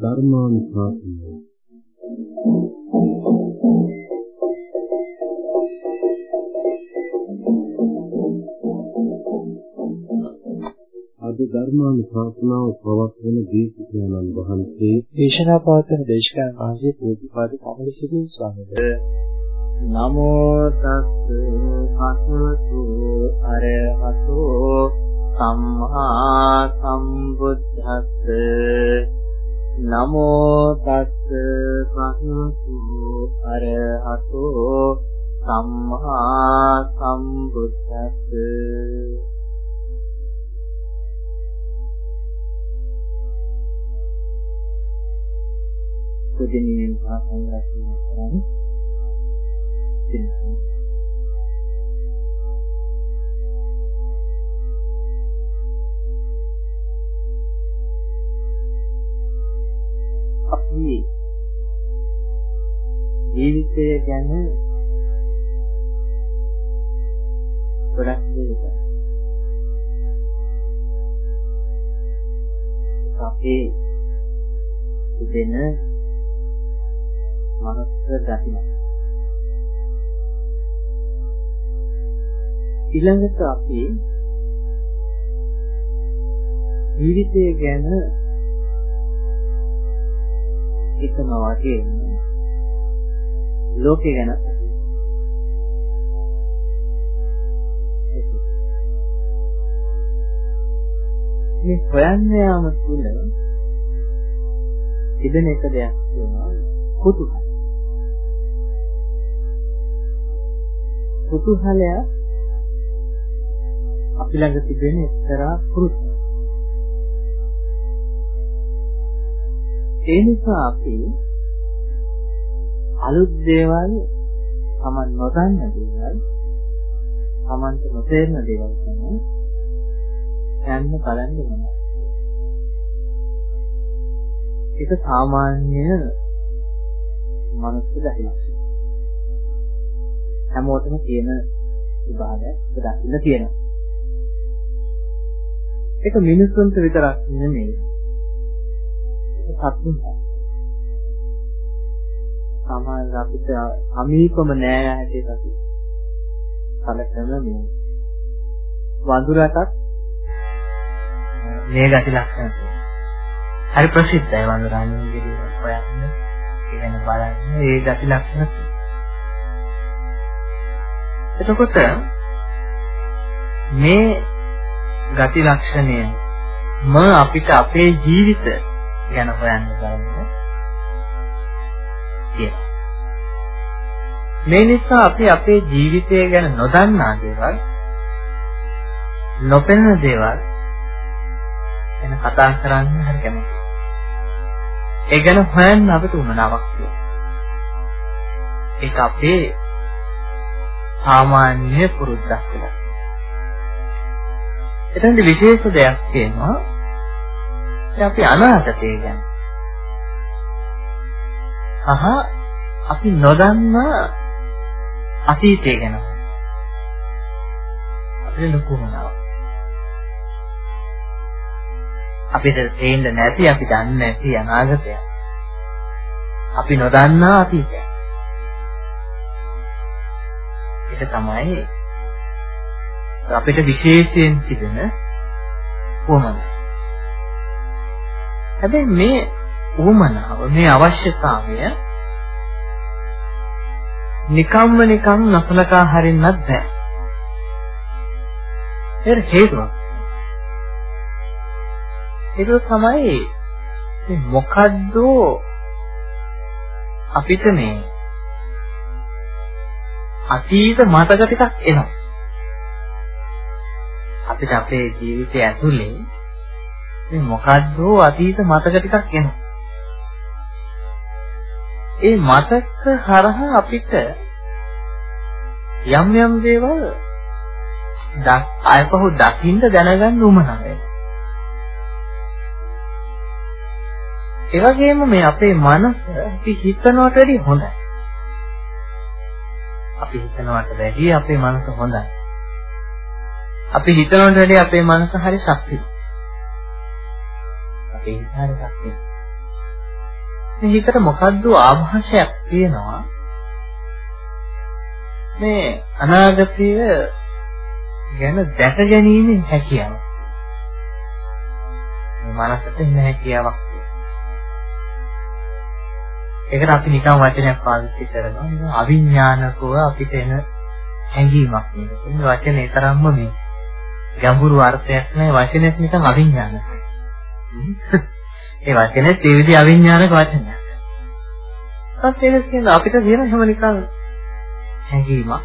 ධර්මානුශාසනය. අද ධර්මානුශාසනාව පවත්වන දීපිකානන් වහන්සේ දේශනා පවත්වන දේශකයන් වහන්සේ පූජ්‍යපාද කමලසිරි ස්වාමීන් වහන්සේ. නමෝ තස් භගවතු අරහතෝ සම්මා සම්බුද්දස්ස නමෝ තස් භගවතු අරහතෝ සම්මා සම්බුද්දස්ස පුදිනියෙන් පාසල් රැකීම කරන්නේ සිටිනවා. අපි ජීවිතය ගැන ගොඩක් දේවල් අපේ දෙන මනස ගතියක් ඊළඟට අපි ජීවිතය ගැන හිතනවා කියන්නේ ලෝකේ ගැන මේ හොයන්න යාම තුළ තිබෙන එක දෙයක් තියෙනවා කුතුහල. කුතුහලය අපි ළඟ තිබෙන එක්තරා පුරුෂය. ඒ නිසා අපි අලුත් දේවල් Taman නොදන්න දේවල් Tamanට නොතේරෙන දේවල් ගැන යන්න බලන්න වෙනවා. ඒක සාමාන්‍ය මනස දහිලක්ෂණ. හැමෝටම තියෙන විභාගයක් දකින්න තියෙනවා. ඒක මිනිසුන්ට විතරක් නෙමෙයි. ඒක සත්තුන්ට. සමහර අපිට අමීපම නෑ හැටියට අපි කලකන මේ වඳුරටත් මේ ගති ලක්ෂණ තියෙනවා. හරි ප්‍රසිද්ධයි වඳුරාණන්ගේ හොයන්න. කියන බලන්න මේ ගති ලක්ෂණ එතකොට මේ ගති ලක්ෂණය ම අපිට අපේ ජීවිත ගැන හොයන්න ගන්න කියලා. මේ නිසා අපි අපේ ජීවිතය ගැන නොදන්නා දේවල් නොපෙනෙන දේවල් ගැන කතා කරන්න හරි කැමතියි. ඒ ගැන හොයන්න අපිට උනනාවක් තියෙනවා. ඒක අපේ සාමාන්‍ය පුරුද්දක් කියලා. එතනදි විශේෂ දෙයක් තියෙනවා. ඒ අපි අනාගතය ගැන. සහ අපි නොදන්නා අතීතය ගැන. අපිට ලොකු මනාවක්. අපිට තේින්න නැති අපි දන්නේ නැති අනාගතය. අපි නොදන්නා අතීතය. ඒක තමයි අපිට විශේෂයෙන් තිබෙන උවමන. හැබැයි මේ උවමනාව මේ අවශ්‍යතාවය නිකම්ම නිකම් නසලකා හරින්නත් බෑ. ඒක හේතුවක්. ඒක තමයි මේ මොකද්ද අපිට මේ අතීත මතක ටිකක් එනවා. අපිට අපේ ජීවිතය ඇතුලේ මේ මොකද්ද අතීත මතක ටිකක් එනවා. ඒ මතක හරහා අපිට යම් යම් දේවල් ආයපහු දකින්න දැනගන්න උමනා වෙනවා. ඒ වගේම මේ අපේ මනස අපි හිතනවට වැඩිය හොඳයි. අපි හිතනවට වැඩිය අපේ මනස හොඳයි. අපි හිතනවට වැඩිය අපේ මනස හරි ශක්තියි. අපේ හිත හරි ශක්තියි. මේ හිතට මොකද්ද ආభాෂයක් තියෙනවා මේ අනාගතය ගැන දැක ගැනීමෙන් හැකියාව. මේ මනසට ඉන්න හැකියාවක් ඒකට අපි නිකන් වචනයක් පාවිච්චි කරනවා. නිකන් අවිඥානිකව අපිට එන හැඟීමක් මේක. මේ වචනේ තරම්ම මේ ගැඹුරු අර්ථයක් නැහැ. වචනේත් නිකන් අවිඥානික. ඒ වචනේ ඒ විදිහ අවිඥානික වචනයක්. ඒත් ඒක කියන අපිට කියන හැම නිකන් හැඟීමක්.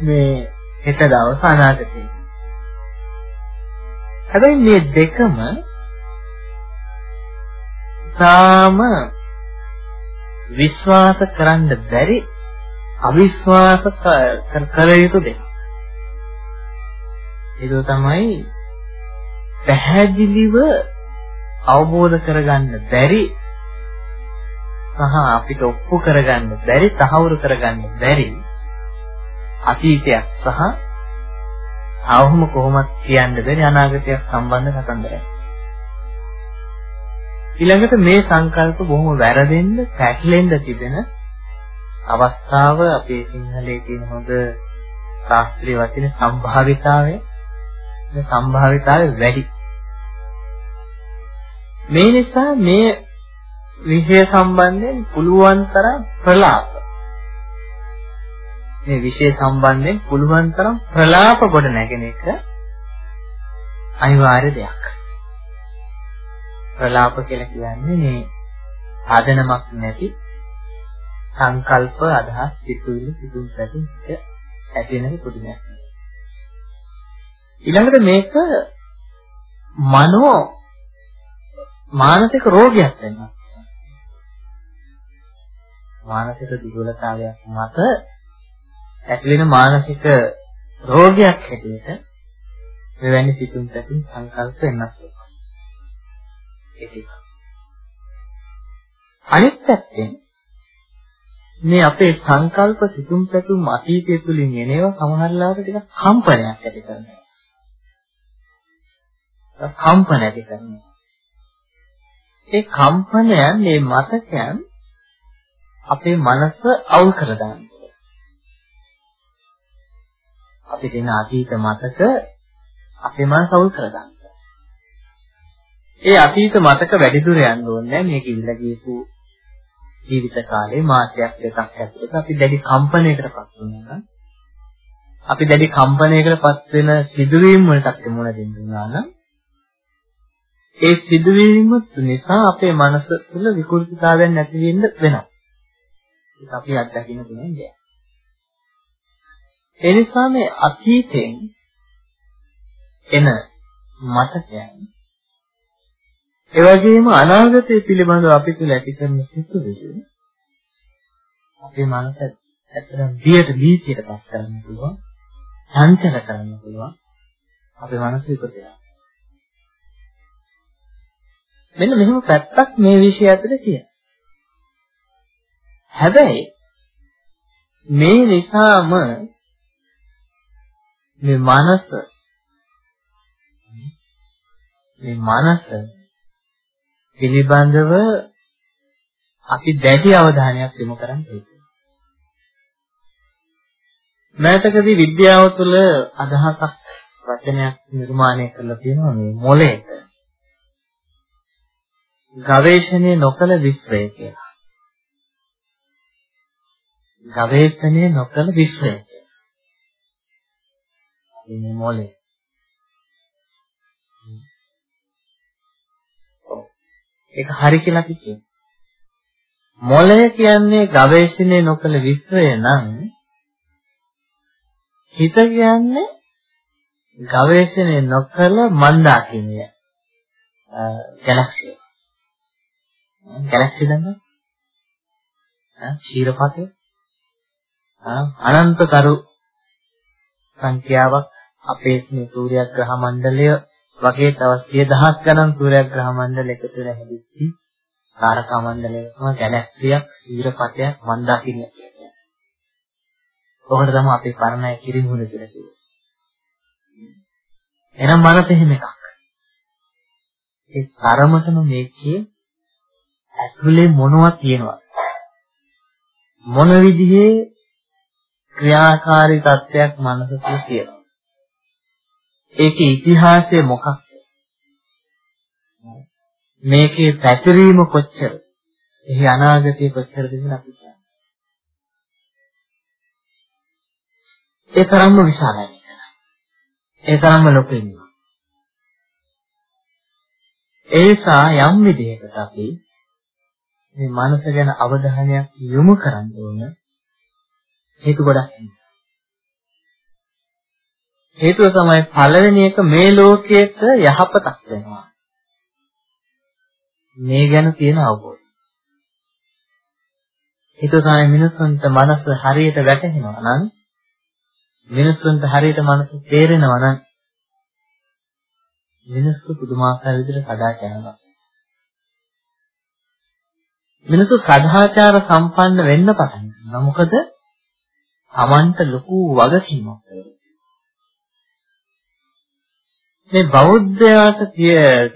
මේ හෙට දවස අනාගතේ. හැබැයි මේ දෙකම තාම විශ්වාස කරන්න බැරි අවිශ්වාස කර යුතු දෙයක්. ඒක තමයි පැහැදිලිව අවබෝධ කරගන්න බැරි සහ අපිට ඔප්පු කරගන්න බැරි තහවුරු කරගන්න බැරි අතීතයක් සහ අවුම කොහොමද කියන්න බැරි අනාගතයක් සම්බන්ධ කතන්දරයක්. ඊළඟට මේ සංකල්ප බොහොම වැරදෙන්න, පැටලෙන්න තිබෙන අවස්ථාව අපේ සිංහලයේ තියෙන හොඳ ශාස්ත්‍රීය වචනේ සම්භාවිතාවය. මේ සම්භාවිතාවය වැඩි. මේ නිසා මේ විෂය සම්බන්ධයෙන් පුළුවන් තරම් ප්‍රලාප මේ විෂය සම්බන්ධයෙන් පුළුවන් තරම් ප්‍රලාප කොට නැගෙන එක අනිවාර්ය දෙයක්. ප්‍රලාප කියලා කියන්නේ මේ ආදනමක් නැති සංකල්ප අදහස් සිතුවිලි සිතුම් පැතුම් ඇති නැති පුදුමයක්. ඊළඟට මේක මනෝ මානසික රෝගයක් වෙනවා. මානසික දුර්වලතාවයක් මත ඇතිවෙන මානසික රෝගයක් හැටියට මෙවැනි සිතුම් පැතුම් සංකල්ප වෙනස් වෙනවා. ඒක. අනිත් පැත්තෙන් මේ අපේ සංකල්ප සිතුම් පැතුම් අතීතය තුලින් එනේවා සමහරලාට ටිකක් කම්පනයක් ඇති කරනවා. කම්පන ඇති කරනවා. ඒ කම්පනයන් මේ මතකයන් අපේ මනස අවුල් කර දානවා. අපිට එන අතීත මතක අපේ මනස අවුල් කර දානවා. ඒ අතීත මතක වැඩි දුර යන්න ඕනේ මේක ඉඳලා ගියපු ජීවිත කාලේ මාසයක් දෙකක් ඇතුළත අපි දැඩි කම්පනයකටපත් වෙනවා අපි දැඩි කම්පනයකටපත් වෙන සිදුවීම් වලට අපි මුහුණ දෙන්නා නම් ඒ සිදුවීම නිසා අපේ මනස තුළ විකෘතිතාවයන් නැති වෙන්න වෙනවා. ඒක අපි අත්දකින්න පුළුවන් දෙයක්. ඒ නිසා මේ අතීතයෙන් එන මතකයන් ඒ වගේම අනාගතය පිළිබඳව අපි තුළ ඇති කරන සිතුවිලි අපේ මනස ඇත්තටම බියට බීතියට පත් කරන්න පුළුවන් චංචල කරන්න පුළුවන් අපේ මනස විකෘතියක් මෙන්න මෙහෙම පැත්තක් මේ විෂය ඇතුලේ තියෙනවා. හැබැයි මේ නිසාම මේ මනස මේ මනස පිළිබඳව අපි දැඩි අවධානයක් යොමු කරන්න ඕනේ. මෑතකදී විද්‍යාව තුළ අදහසක් වචනයක් නිර්මාණය කරලා තියෙනවා මේ මොලේට. ගවේෂණය නොකළ විශ්වය කියලා. ගවේෂණය නොකළ විශ්වය කියලා. මේ මොලේ. ඒක හරි කියලා අපි කියනවා. මොලය කියන්නේ ගවේෂණය නොකළ විශ්වය නම් හිත කියන්නේ ගවේෂණය නොකළ මන්දාකිනිය ගැලක්සිය. ගැලැක්සි දන්නවද? ආ ශීරපතය ආ අනන්තතරු සංඛ්‍යාවක් අපේ මේ සූර්යග්‍රහ මණ්ඩලය වගේ තව 10000ක් ගණන් සූර්යග්‍රහ මණ්ඩල එකතු වෙලා හැදිච්චි තාරකා මණ්ඩලයකම ගැලැක්සියක් ශීරපතයක් මන්දාකිනියක් කියන්නේ. ඔකට තමයි අපේ පරණය කිරිමුණ කියලා කියන්නේ. එහෙනම් මනස එහෙම එකක්. ඒ තරමටම මේකේ ඇතුලේ මොනවද තියෙනවද? මොන විදිහේ ක්‍රියාකාරී තත්ත්වයක් මනස තුළ තියෙනවා. ඒකේ ඉතිහාසය මොකක්ද? මේකේ පැතිරීම කොච්චර? එහි අනාගතය කොච්චරද කියලා අපි කියන්නේ. ඒ තරම්ම විශාලයි. ඒ තරම්ම ලොකු ඉන්නවා. ඒ නිසා යම් විදිහකට අපි මේ මනස ගැන අවධානයක් යොමු කරන්න ඕන හේතු ගොඩක් ඉන්නවා. හේතුව තමයි පළවෙනි එක මේ ලෝකයට යහපතක් වෙනවා. මේ ගැන තියෙන අවබෝධය. හේතුව තමයි මිනිස්සුන්ට මනස හරියට වැටහෙනවා නම් මිනිස්සුන්ට හරියට මනස තේරෙනවා නම් මිනිස්සු පුදුමාකාර විදිහට සදාචාරවත්. මිනිස්සු සදාචාර සම්පන්න වෙන්න පටන් ගන්නවා. මොකද Tamanට ලොකු වගකීමක් මේ බෞද්ධයාට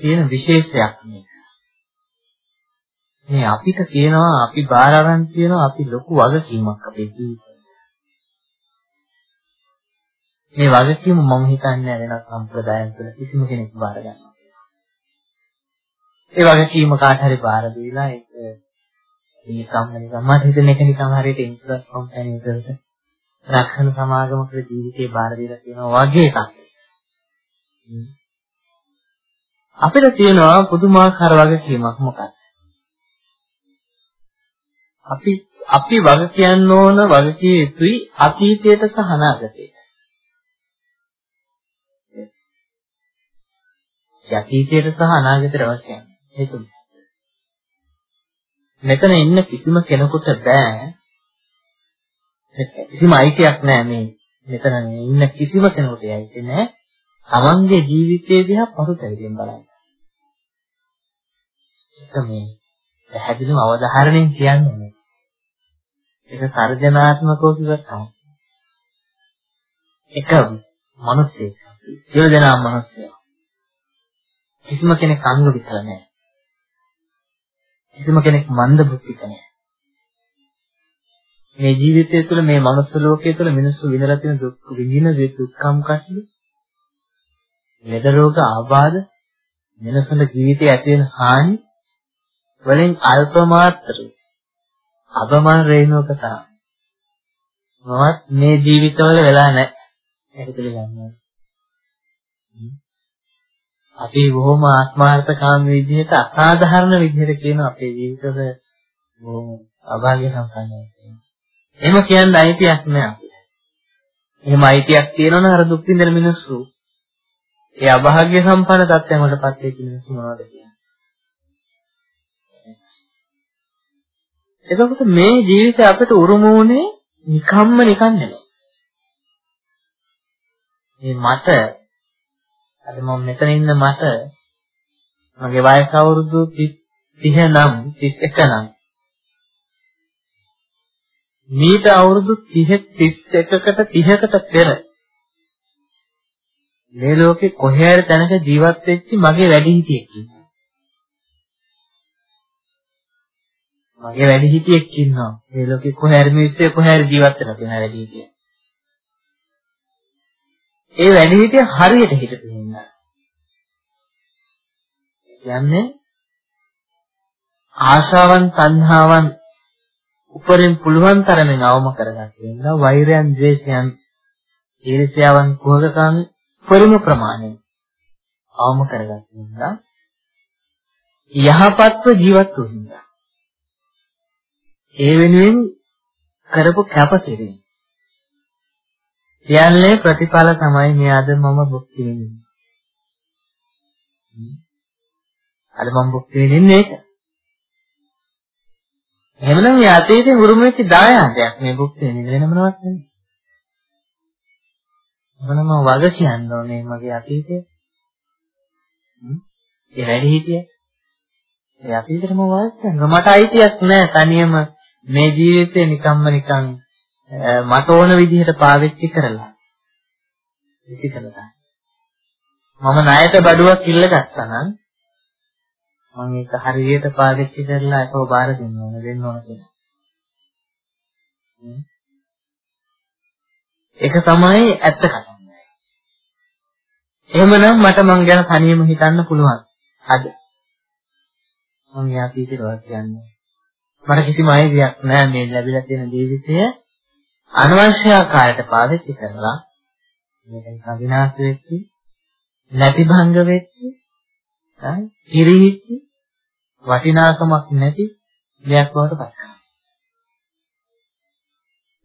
තියෙන විශේෂයක් මේක. මේ අපිට කියනවා අපි බාර අරන් තියෙනවා අපි ලොකු වගකීමක් අපේ ජීවිතේ. මේ වගකීම මම හිතන්නේ වෙන සම්ප්‍රදායන් තුළ කිසිම කෙනෙක් බාර ගන්නවා. ඒ වගකීම කාට හරි බාර දීලා ඒක නිකම්ම නිකම් මට හිතෙන එක නිකම් හරියට ඉන්ෂුරන්ස් කම්පැනි එකකට රක්ෂණ සමාගමකට ජීවිතේ බාර දීලා තියෙනවා වගේ එකක්. අපිට තියෙනවා පුදුමාකාර වගකීමක් මොකක්ද? අපි අපි වග කියන්න ඕන වගකීම් යුතුයි අතීතයට සහ අනාගතයට. අතීතයට සහ අනාගතයට අවශ්‍යයි. ඒක මෙතන ඉන්න කිසිම කෙනෙකුට බෑ කිසිම අයිතියක් නෑ මේ මෙතන ඉන්න කිසිම කෙනෙකුට අයිති නෑ තමන්ගේ ජීවිතයේ දිහා පසුතැවිලින් බලන්න. ඒක මේ පැහැදිලිව අවධාරණයෙන් කියන්නේ මේ. ඒක සර්ජනාත්මකව කිව්වත් තමයි. එක මිනිස්සෙක්. සියලු දෙනා මිනිස්සෙක්. කිසිම කෙනෙක් අංග විතර නැහැ. කිසිම කෙනෙක් මන්ද බුද්ධික නැහැ. මේ ජීවිතය තුළ මේ මනුස්ස ලෝකයේ තුළ මිනිස්සු විඳලා තියෙන දුක් විඳින දුක්ඛම් කටළු ලෙඩ රෝග ආබාධ මිනිසුන්ගේ ජීවිතයේ ඇති වෙන හානි වලින් අල්ප මාත්‍රයි අබමන් රේණුක තමයි. මොවත් මේ ජීවිතවල වෙලා නැහැ. ඒක පිළිගන්නවා. අපි බොහොම ආත්මාර්ථකාමී විදිහට අසාධාරණ විදිහට කියන අපේ ජීවිතවල බොහොම අභාග්‍ය සම්පන්නයි. එහෙම කියන්න අයිතියක් නෑ අපිට. එහෙම අයිතියක් තියෙනවනම් අර දුක් විඳින මිනිස්සු ඒ අභාග්‍ය සම්පන්න තත්ත්වයන් වලටපත් වෙච්ච මිනිස්සු මොනවද කියන්නේ? එතකොට මේ ජීවිතය අපිට උරුම වුණේ නිකම්ම නිකන් නෙමෙයි. මේ මට අද මම මෙතන ඉන්න මට මගේ වයස අවුරුදු 30 නම් 31 නම් මීට අවුරුදු 30 31කට 30කට පෙර මේ ලෝකේ කොහේ හරි තැනක ජීවත් වෙච්ච මගේ වැඩිහිටියෙක් ඉන්නවා. මගේ වැඩිහිටියෙක් ඉන්නවා. මේ ලෝකේ කොහේ හරි මිනිස්සු කොහේ හරි ජීවත් වෙලා තියෙන වැඩිහිටියෙක්. ඒ වැඩිහිටිය හරියට හිටපු හින්දා. කියන්නේ ආශාවන් තණ්හාවන් උපරින් පුළුවන් තරමින් අවම කරගන්න ඉන්නවා වෛරයන් ද්වේෂයන් ඊර්ෂ්‍යාවන් කුහකකම් පරිම ප්‍රමාණය අවම කරගන්න ඉන්නවා යහපත්ව ජීවත් වෙන්න. ඒ වෙනුවෙන් කරපු කැපකිරීම කියන්නේ ප්‍රතිඵල තමයි මේ අද මම භුක්ති විඳින්නේ. අද මම භුක්ති විඳින්නේ ඒක. එහෙමනම් මේ අතීතේ උරුම වෙච්ච දායාදයක් මේ භුක්ති විඳින්න වෙන මොනවත් නෙමෙයි. මොනම වග කියන්න ඕනේ මගේ අතීතේ. ඒ වැඩි හිටියේ. ඒ අතීතේම වග කියන්න. මට අයිතියක් නැහැ තනියම මේ ජීවිතේ නිකම්ම නිකන් මට ඕන විදිහට පාවිච්චි කරලා විසිකලා මම ණයට බඩුවක් ඉල්ලගත්තා නම් මම ඒක හරියට පාවිච්චි කරලා ඒකව බාර දෙන්න ඕන දෙන්න ඕන කියලා. ඒක තමයි ඇත්ත කතාව. එහෙමනම් මට මං ගැන තනියම හිතන්න පුළුවන්. අද මම යාපී කියලා කියන්නේ. මට කිසිම අයිතියක් නැහැ මේ ලැබිලා තියෙන ජීවිතය අනවශ්‍ය ආකාරයට පාවිච්චි කරලා මේක විනාශ වෙච්චි නැති භංග වෙච්චි කිරිහිච්චි වටිනාකමක් නැති දෙයක් බවට පත් කරනවා.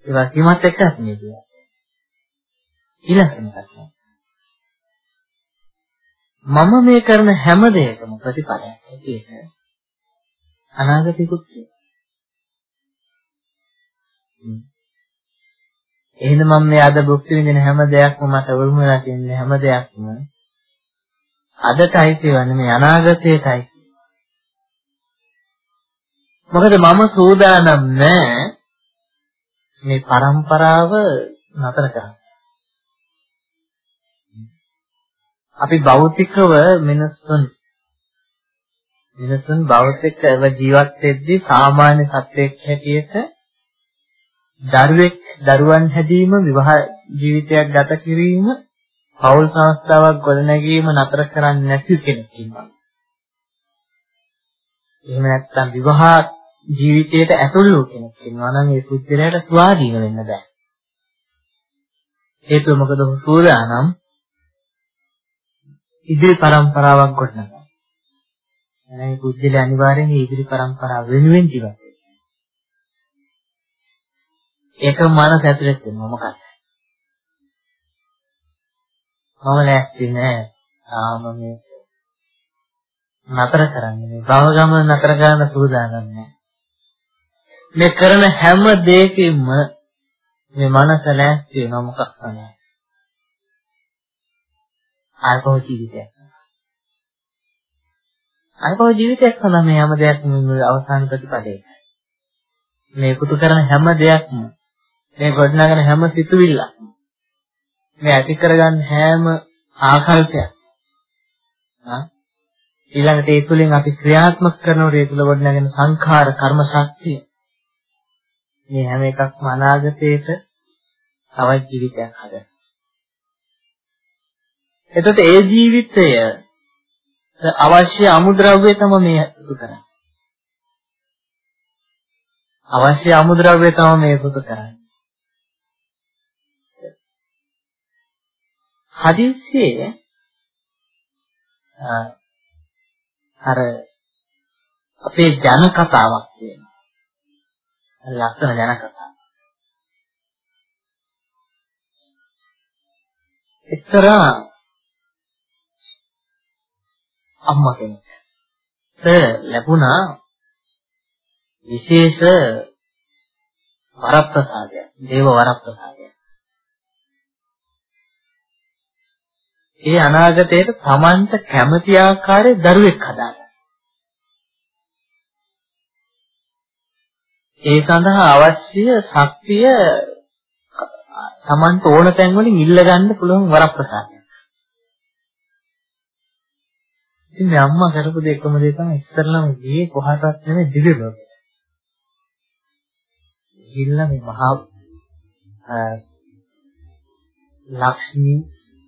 ඒවා කිමත් එක්ක මේ කියන්නේ. ඊළඟට මම මේ කරන හැම දෙයකම ප්‍රතිඵලයක් ඇටියෙක අනාගතිකුත් එහෙනම් මම මේ අද භුක්ති විඳින හැම දෙයක්ම මට වරුම වෙලා තියෙන හැම දෙයක්ම අදටයි කියවන්නේ මේ අනාගතයටයි. මොකද මම සූදානම් නෑ මේ પરම්පරාව නතර කරන්න. අපි භෞතිකව මිනිස්සුන් මිනිසුන් භෞතිකව ජීවත් වෙද්දී සාමාන්‍ය සත්වයක් හැටියට දරුවෙක් දරුවන් හැදීම විවාහ ජීවිතයක් ගත කිරීම පෞල් සංස්ථාවක් ගොඩනැගීම නතර කරන්නේ නැති කෙනෙක් ඉන්නවා. එහෙම නැත්නම් විවාහ ජීවිතයට ඇතුළු වූ කෙනෙක් ඉන්නවා නම් ඒ පුද්ගලයාට ස්වාධීන වෙන්න බෑ. හේතුව මොකද ඔහු සූදානම් ඉදිරි පරම්පරාවක් ගොඩනගන්න. එනයි පුද්ගලයා අනිවාර්යෙන් ඉදිරි පරම්පරාව වෙනුවෙන් ජීවත් වෙනවා. ඒක මනස ඇතුලේ තියෙනවා. මොකක්ද? මම ලෑස්ති නෑ. තාම මේ නතර කරන්නේ මේ භව ගමන නතර කරන්න සූදානම් නෑ. මේ කරන හැම දෙයකින්ම මේ මනස ලෑස්ති වෙනවා මොකක් තමයි ආයතෝ ජීවිතයක්. ආයතෝ ජීවිතයක් තමයි මේ හැම දෙයක්ම අවසාන ප්‍රතිපදේ මේ කුතු කරන හැම දෙයක්ම මේ ගොඩනගන හැම සිතුවිල්ලක්ම මේ ඇති කරගන්න හැම ආකල්පයක් ඊළඟට ඒ තුලින් අපි ක්‍රියාත්මක කරනකොට ඒ තුල වඩනගෙන සංඛාර කර්ම ශක්තිය මේ හැම එකක්ම අනාගතයේට තවත් ජීවිතයක් හදන. එතකොට ඒ ජීවිතය අවශ්‍ය අමුද්‍රව්‍ය තමයි මේ එකතු කරන්නේ. අවශ්‍ය අමුද්‍රව්‍ය තමයි මේ එකතු කරන්නේ. හදිස්සියේ අර අපේ ජන කතාවක් තියෙනවා. ලස්සන ජන කතාවක්. එක්තරා අම්මා කෙනෙක් ලැබුණා විශේෂ වරප්‍රසාදයක්, දේව වරප්‍රසාදයක්. ඒ අනාගතයට Tamanට කැමති ආකාරයේ දරුවෙක් හදාගන්න. ඒ සඳහා අවශ්‍ය ශක්තිය Tamanට ඕන තැන් වලින් ඉල්ල ගන්න පුළුවන් වරප්‍රසාදයක්. ඉතින් මේ අම්මා කරපු දෙ එකම දේ තමයි ඉස්සරලම ගියේ කොහටවත් නෙමෙයි දිව්‍ය ලෝකෙට. ගිහිල්ලා මේ මහා ලක්ෂ්මී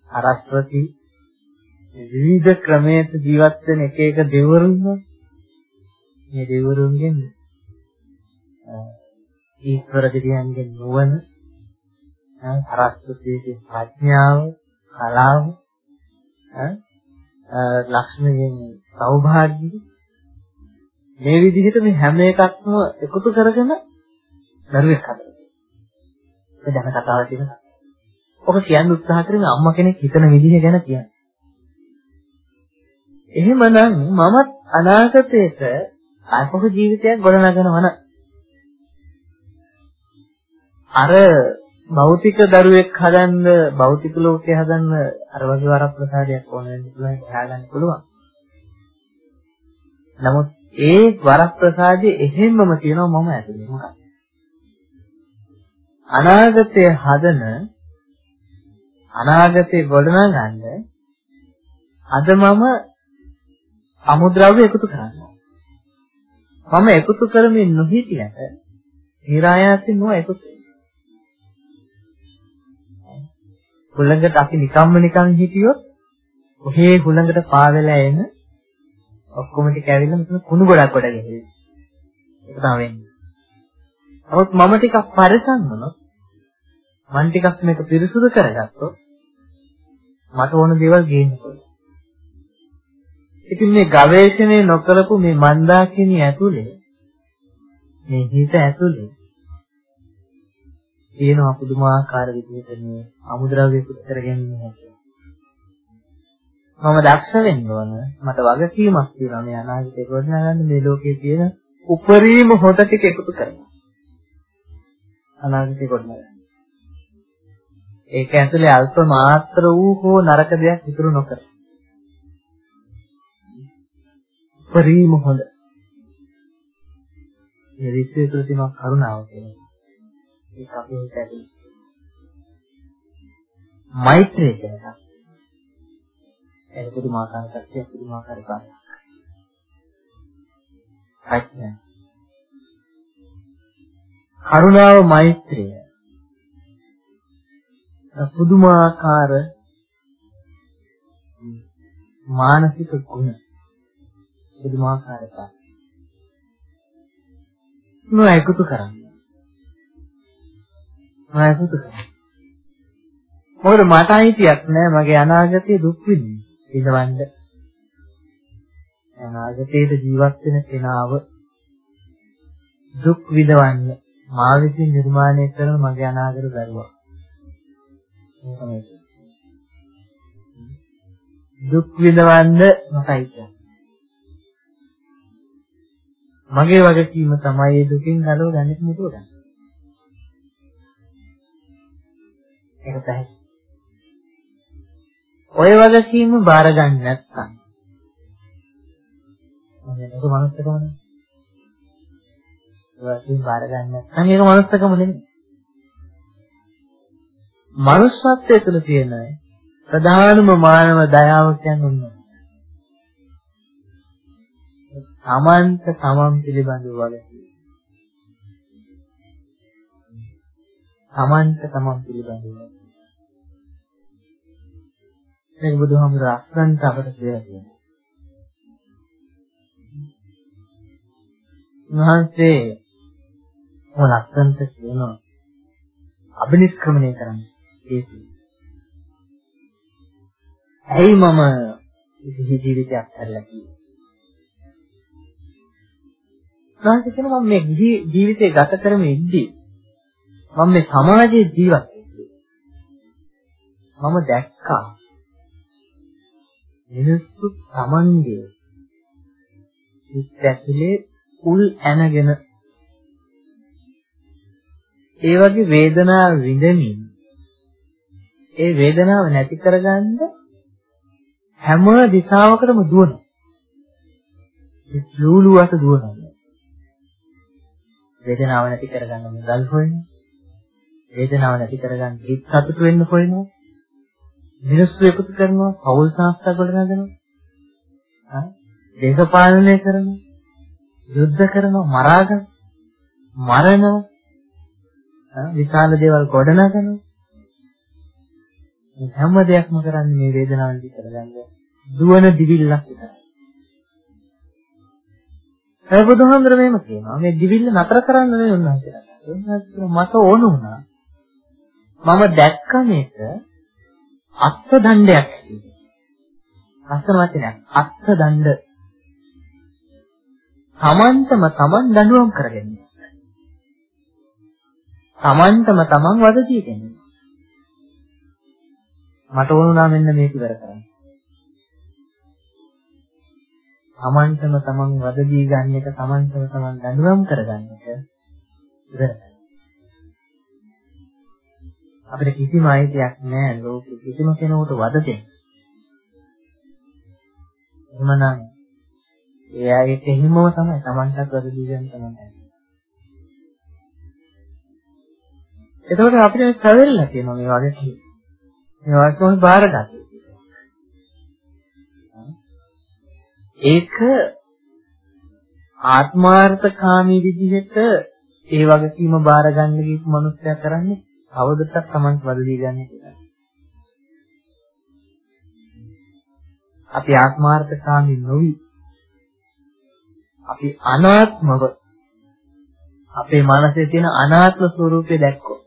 සරස්වති විවිධ ක්‍රමයක ජීවත් වෙන එක එක දෙවරුන් මේ දෙවරුන්ගෙන් ඊශ්වර දෙවියන්ගෙන් නුවණ සරස්වතිගේ ප්‍රඥාව කලාව ලක්ෂ්මීගෙන් සෞභාග්‍ය මේ විදිහට මේ හැම එකක්ම එකතු කරගෙන දරුවෙක් හදලා. ඒ දැන කතාව තියෙනවා. ඔක කියන්න උත්සාහ කරන අම්මා කෙනෙක් හිතන විදිහ ගැන කියන්නේ. එහෙමනම් මමත් අනාගතයේට අල්පක ජීවිතයක් ගොඩනගනවා නම් අර භෞතික දරුවෙක් හදන්න භෞතික ලෝකේ හදන්න අර වගේ වරප්‍රසාදයක් ඕන වෙන්න පුළුවන් හොයාගන්න පුළුවන්. නමුත් ඒ වරප්‍රසාදයේ එහෙම්මම කියනවා මම ඇතුලේ මොකක්ද? අනාගතය හදන අනාගතේ ගොඩනගන්න අද මම අමුද්‍රව්‍ය එකතු කරනවා. මම එකතු කරමින් නොහිටියට નિરાයාසින් නෝ එකතු හුළඟට අපි නිකම්ම නිකන් හිටියොත් ඔහේ හුළඟට පාවෙලා එන ඔක්කොම ටික ඇවිල්ලා මෙතන කුණු ගොඩක් කොට ගහලා. ඒක තමයි වෙන්නේ. නමුත් මම ටිකක් පරිසම් වුණොත් මම ටිකක් මේක පිරිසුදු කරගත්තොත් මට ඕන දේවල් ගේන්න පුළුවන්. ඉතින් මේ ගවේෂණය නොකරපු මේ මන්දාකිණි ඇතුලේ මේ හිත ඇතුලේ තියෙන පුදුමාකාර විදිහට මේ අමුද්‍රව්‍ය කුත් කරගන්නේ නැහැ. මම දක්ෂ වෙන්න ඕන. මට වගකීමක් තියෙනවා මේ අනාගතේ ගොඩනගන්න මේ ලෝකයේ තියෙන උපරිම හොත ටික එකතු කරනවා. අනාගතේ ගොඩනගන්න. ඒක ඇතුලේ අල්ප මාත්‍ර වූ හෝ නරක දෙයක් ඉතුරු නොකර. උපරිම හොඳ. මේ විශ්වයේ තුල තියෙන කරුණාව කියන්නේ. ඒක අපේ හිත ඇතුලේ. මෛත්‍රිය කියන එක ඒක පුදුමාකාර සත්‍යයක් පුදුමාකාර කාර්යයක්. ප්‍රඥා. කරුණාව මෛත්‍රිය. පුදුමාකාර මානසික ගුණ පුදුමාකාර කාර්ය. නොයකුතු කරන්නේ. නොයකුතු කරන්නේ. මොකද මට අයිතියක් නෑ මගේ අනාගතයේ දුක් විඳින්න. විඳවන්න අනාගතයේ ජීවත් වෙන කෙනාව දුක් විඳවන්න මා විසින් නිර්මාණය කරන මගේ අනාගත දරුවා දුක් විඳවන්න මටයි කියන්නේ මගේ වගකීම තමයි මේ දුකින් ගලව ගන්න මුදුව ගන්න. ඒක තමයි ඔය වගකීම බාර ගන්න නැත්නම් මොකද ඒක මනුස්සකමනේ. වගකීම බාර ගන්න නැත්නම් ඒක මනුස්සකම නෙමෙයි. මනුස්සත්වයේ තුල තියෙන ප්‍රධානම මානව දයාව කියන්නේ තමන්ට තමන් පිළිබඳව වගකීම. තමන්ට තමන් පිළිබඳව මේක බුදුහාමුදුර අස්සන්ට අපට කියලා කියනවා. උන්වහන්සේ මොන අස්සන්ට කියනවා අබිනිෂ්ක්‍රමණය කරන්න ඒක. ඇයි මම ජීවිතයක් හැරලා කිව්වේ? උන්වහන්සේ කියනවා මම මේ ජීවිතේ ගත කරමින් ඉද්දී මම මේ සමාජයේ ජීවත් වෙන්නේ. මම දැක්කා මිනිස්සු Tamange හිත ඇතුලේ උල් ඇනගෙන ඒ වගේ වේදනාව විඳමින් ඒ වේදනාව නැති කරගන්න හැම දිශාවකටම දුවනවා. ඒ ලූලුවට දුවනවා. වේදනාව නැති කරගන්න මුදල් හොයනවා. වේදනාව නැති කරගන්න හිත සතුට වෙන්න හොයනවා. මිනිස්සු එකතු කරනවා, පෞල් සංස්ථා ගොඩනගනවා. ආ දේශපාලනය කරනවා, යුද්ධ කරනවා, මරාගෙන මරනවා. ආ විශාල දේවල් ගොඩනගනවා. මේ හැම දෙයක්ම කරන්නේ මේ වේදනාවන් විතරගන්න දුවන දිවිල්ලක් විතරයි. ඒ බුදුහාමුදුර මෙහෙම කියනවා. මේ දිවිල්ල නතර කරන්න නෙවෙයි උන්වහන්සේ. උන්වහන්සේ මට ඕන වුණා. මම දැක්ක මේක අත්ථ දණ්ඩයක් ලස්සන වචනයක්. අත්ථ දණ්ඩ තමන්ටම තමන් දඬුවම් කරගන්න. තමන්ටම තමන් වද දී ගැනීම. මට ඕනුණා මෙන්න මේක ඉවර කරන්න තමන්ටම තමන් වද දී ගන්න එක තමන්ටම තමන් දඬුවම් කරගන්න එක ඉවරයි අපිට කිසිම අයිතියක් නැහැ ලෝකෙ කිසිම කෙනෙකුට වද දෙන්න. එහෙමනම් එයාගේ තෙහිමම තමයි Tamanටත් වද දීගෙන තමයි. එතකොට අපිට සැවෙල්ලා තියෙනවා මේ වගේ කී. මේ වගේ කොහොමද බාරගත්තේ? ඒක ආත්මාර්ථකාමී විදිහට ඒ වගකීම බාර ගන්න ගිහපු මනුස්සයා කරන්නේ අවදටත් Taman වද දී ගන්න කියලා. අපි ආත්මාර්ථකාමී නොවි අපි අනාත්මව අපේ මනසේ තියෙන අනාත්ම ස්වરૂපය දැක්කොත්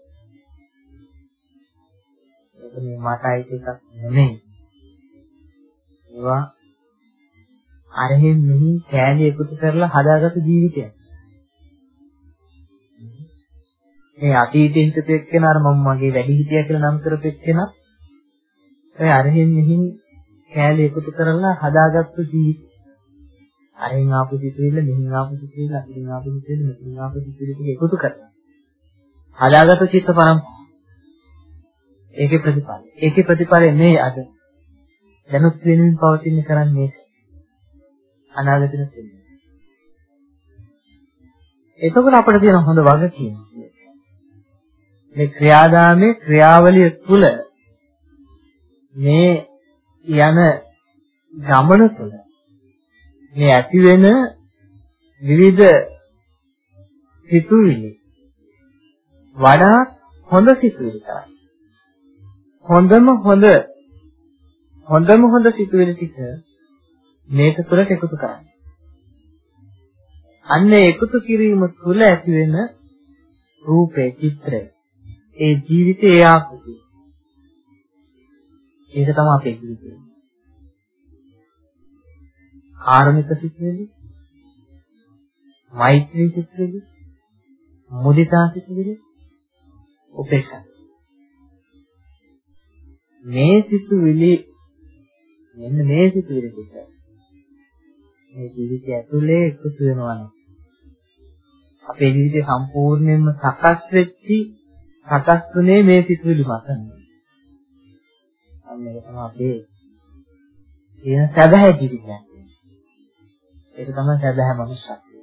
ඒක මේ මටයි එකක් නෙමෙයි. ඒවා අරහෙන් මෙහි කෑලි එකතු කරලා හදාගත්ත ජීවිතයක්. මේ අතීතයේ හිටපු එක්කෙනා අර මම මගේ වැඩි හිටියා කියලා නම් කරපු එක්කෙනා ඒ අරහෙන් මෙහින් කෑලි එකතු කරලා හදාගත්තු ජීවිතය අරෙන් ආපු සිතුවිල්ල මෙහින් ආපු සිතුවිල්ල අතරින් ආපු සිතුවිල්ල මෙතනින් ආපු සිතුවිල්ල ටික එකතු කරලා හදාගත්තු චිත්ත පරම්පරාව ඒකේ ප්‍රතිඵලය. ඒකේ ප්‍රතිඵලය මේ අද. දැනුත් වෙනුවෙන් පවතින කරන්නේ අනාගතෙට වෙන්නේ එතකොට අපිට තියෙන හොඳ වගකීම මේ ක්‍රියාදාමයේ ක්‍රියාවලිය තුල මේ යන ගමන තුළ මේ ඇති වෙන විවිධ සිතුවිලි වඩා හොඳ සිතුවිලි තමයි. හොඳම හොඳ හොඳම හොඳ සිතුවිලි ටික මේක තුළට එකතු කරන්න. අන්න එකතු කිරීම තුළ ඇති වෙන රූපේ චිත්‍රය ඒ ජීවිතයේ ආකෘතිය. ඒක තමයි අපේ ජීවිතය. කාර්මික සිතුවිලි මෛත්‍රී සිතුවිලි මුදිතා සිතුවිලි උපේක්ෂා මේ සිතුවිලි මෙන්න මේ සිතුවිලි ටික මේ ජීවිතය ඇතුලේ එකතු වෙනවා නම් අපේ ජීවිතය සම්පූර්ණයෙන්ම සකස් වෙච්චි සකස් වුනේ මේ සිතුවිලි මතනේ අන්න ඒක තමයි අපේ තියෙන සැබෑ ජීවිතය ඒක තමයි සැබෑ මනුස්සත්වය.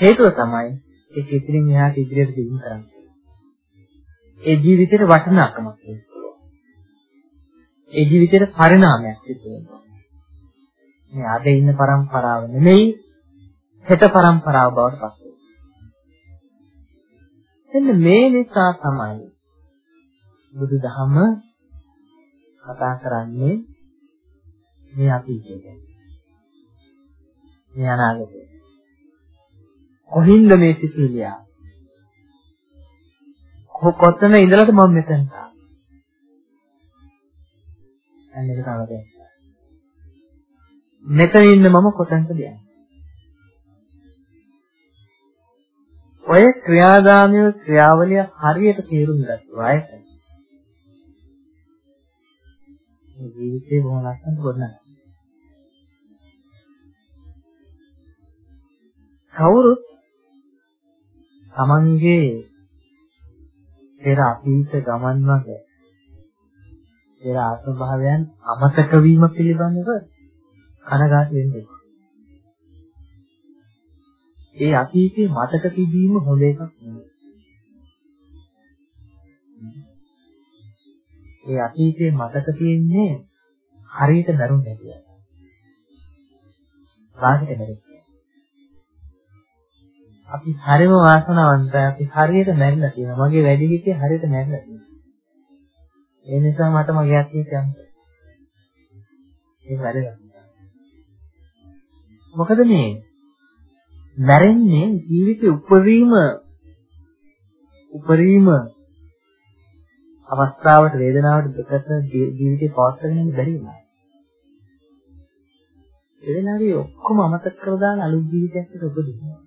හේතුව තමයි ඒක ඉතින් එහාට ඉදිරියට දියුණු කරන්නේ. ඒ ජීවිතේට වටිනාකමක් තියෙනවා. ඒ ජීවිතේට පරිණාමයක් සිදු වෙනවා. මේ අද ඉන්න પરම්පරාව නෙමෙයි හෙට પરම්පරාව බවට පත් වෙනවා. එන්න මේ නිසා තමයි බුදුදහම කතා කරන්නේ මේ අතීතය ගැන. මේ අනාගතය. කොහින්ද මේ සිතිවිලිය? කොතන ඉඳලාද මම මෙතනට ආවේ? අන්න ඒක තමයි මෙතන ඉන්න මම කොතනද යන්නේ? ඔය ක්‍රියාදාමයේ ක්‍රියාවලිය හරියට තේරුම් ගත්තා අය. මේ ජීවිතේ බොහොම ලස්සනට ගොඩනගා. කවුරුත් තමන්ගේ පෙර අතීත ගමන් වල පෙර ආත්ම භාවයන් අමතක වීම පිළිබඳව කනගාටු වෙන්නේ. ඒ අතීතයේ මතක තිබීම හොඳ එකක් නෙවෙයි. ඒ අතීතයේ මතක තියෙන්නේ හරියට දරුන් හැටියට. වාසිත දෙයක්. අපි හරිම වාසනාවන්තයි. අපි හරියට මැරිලා තියෙනවා. මගේ වැඩි හිතේ හරියට මැරිලා තියෙනවා. ඒ නිසා මට මගේ අතීතය ඒක වැදගත්. මොකද මේ මැරෙන්නේ ජීවිතේ උපරිම උපරිම අවස්ථාවට වේදනාවට දෙකට ජීවිතේ පවත්වාගෙන යන්න බැරි වෙනවා. ඒ වෙලාවේ ඔක්කොම අමතක කරලා දාන අලුත් ජීවිතයකට උපදිනවා.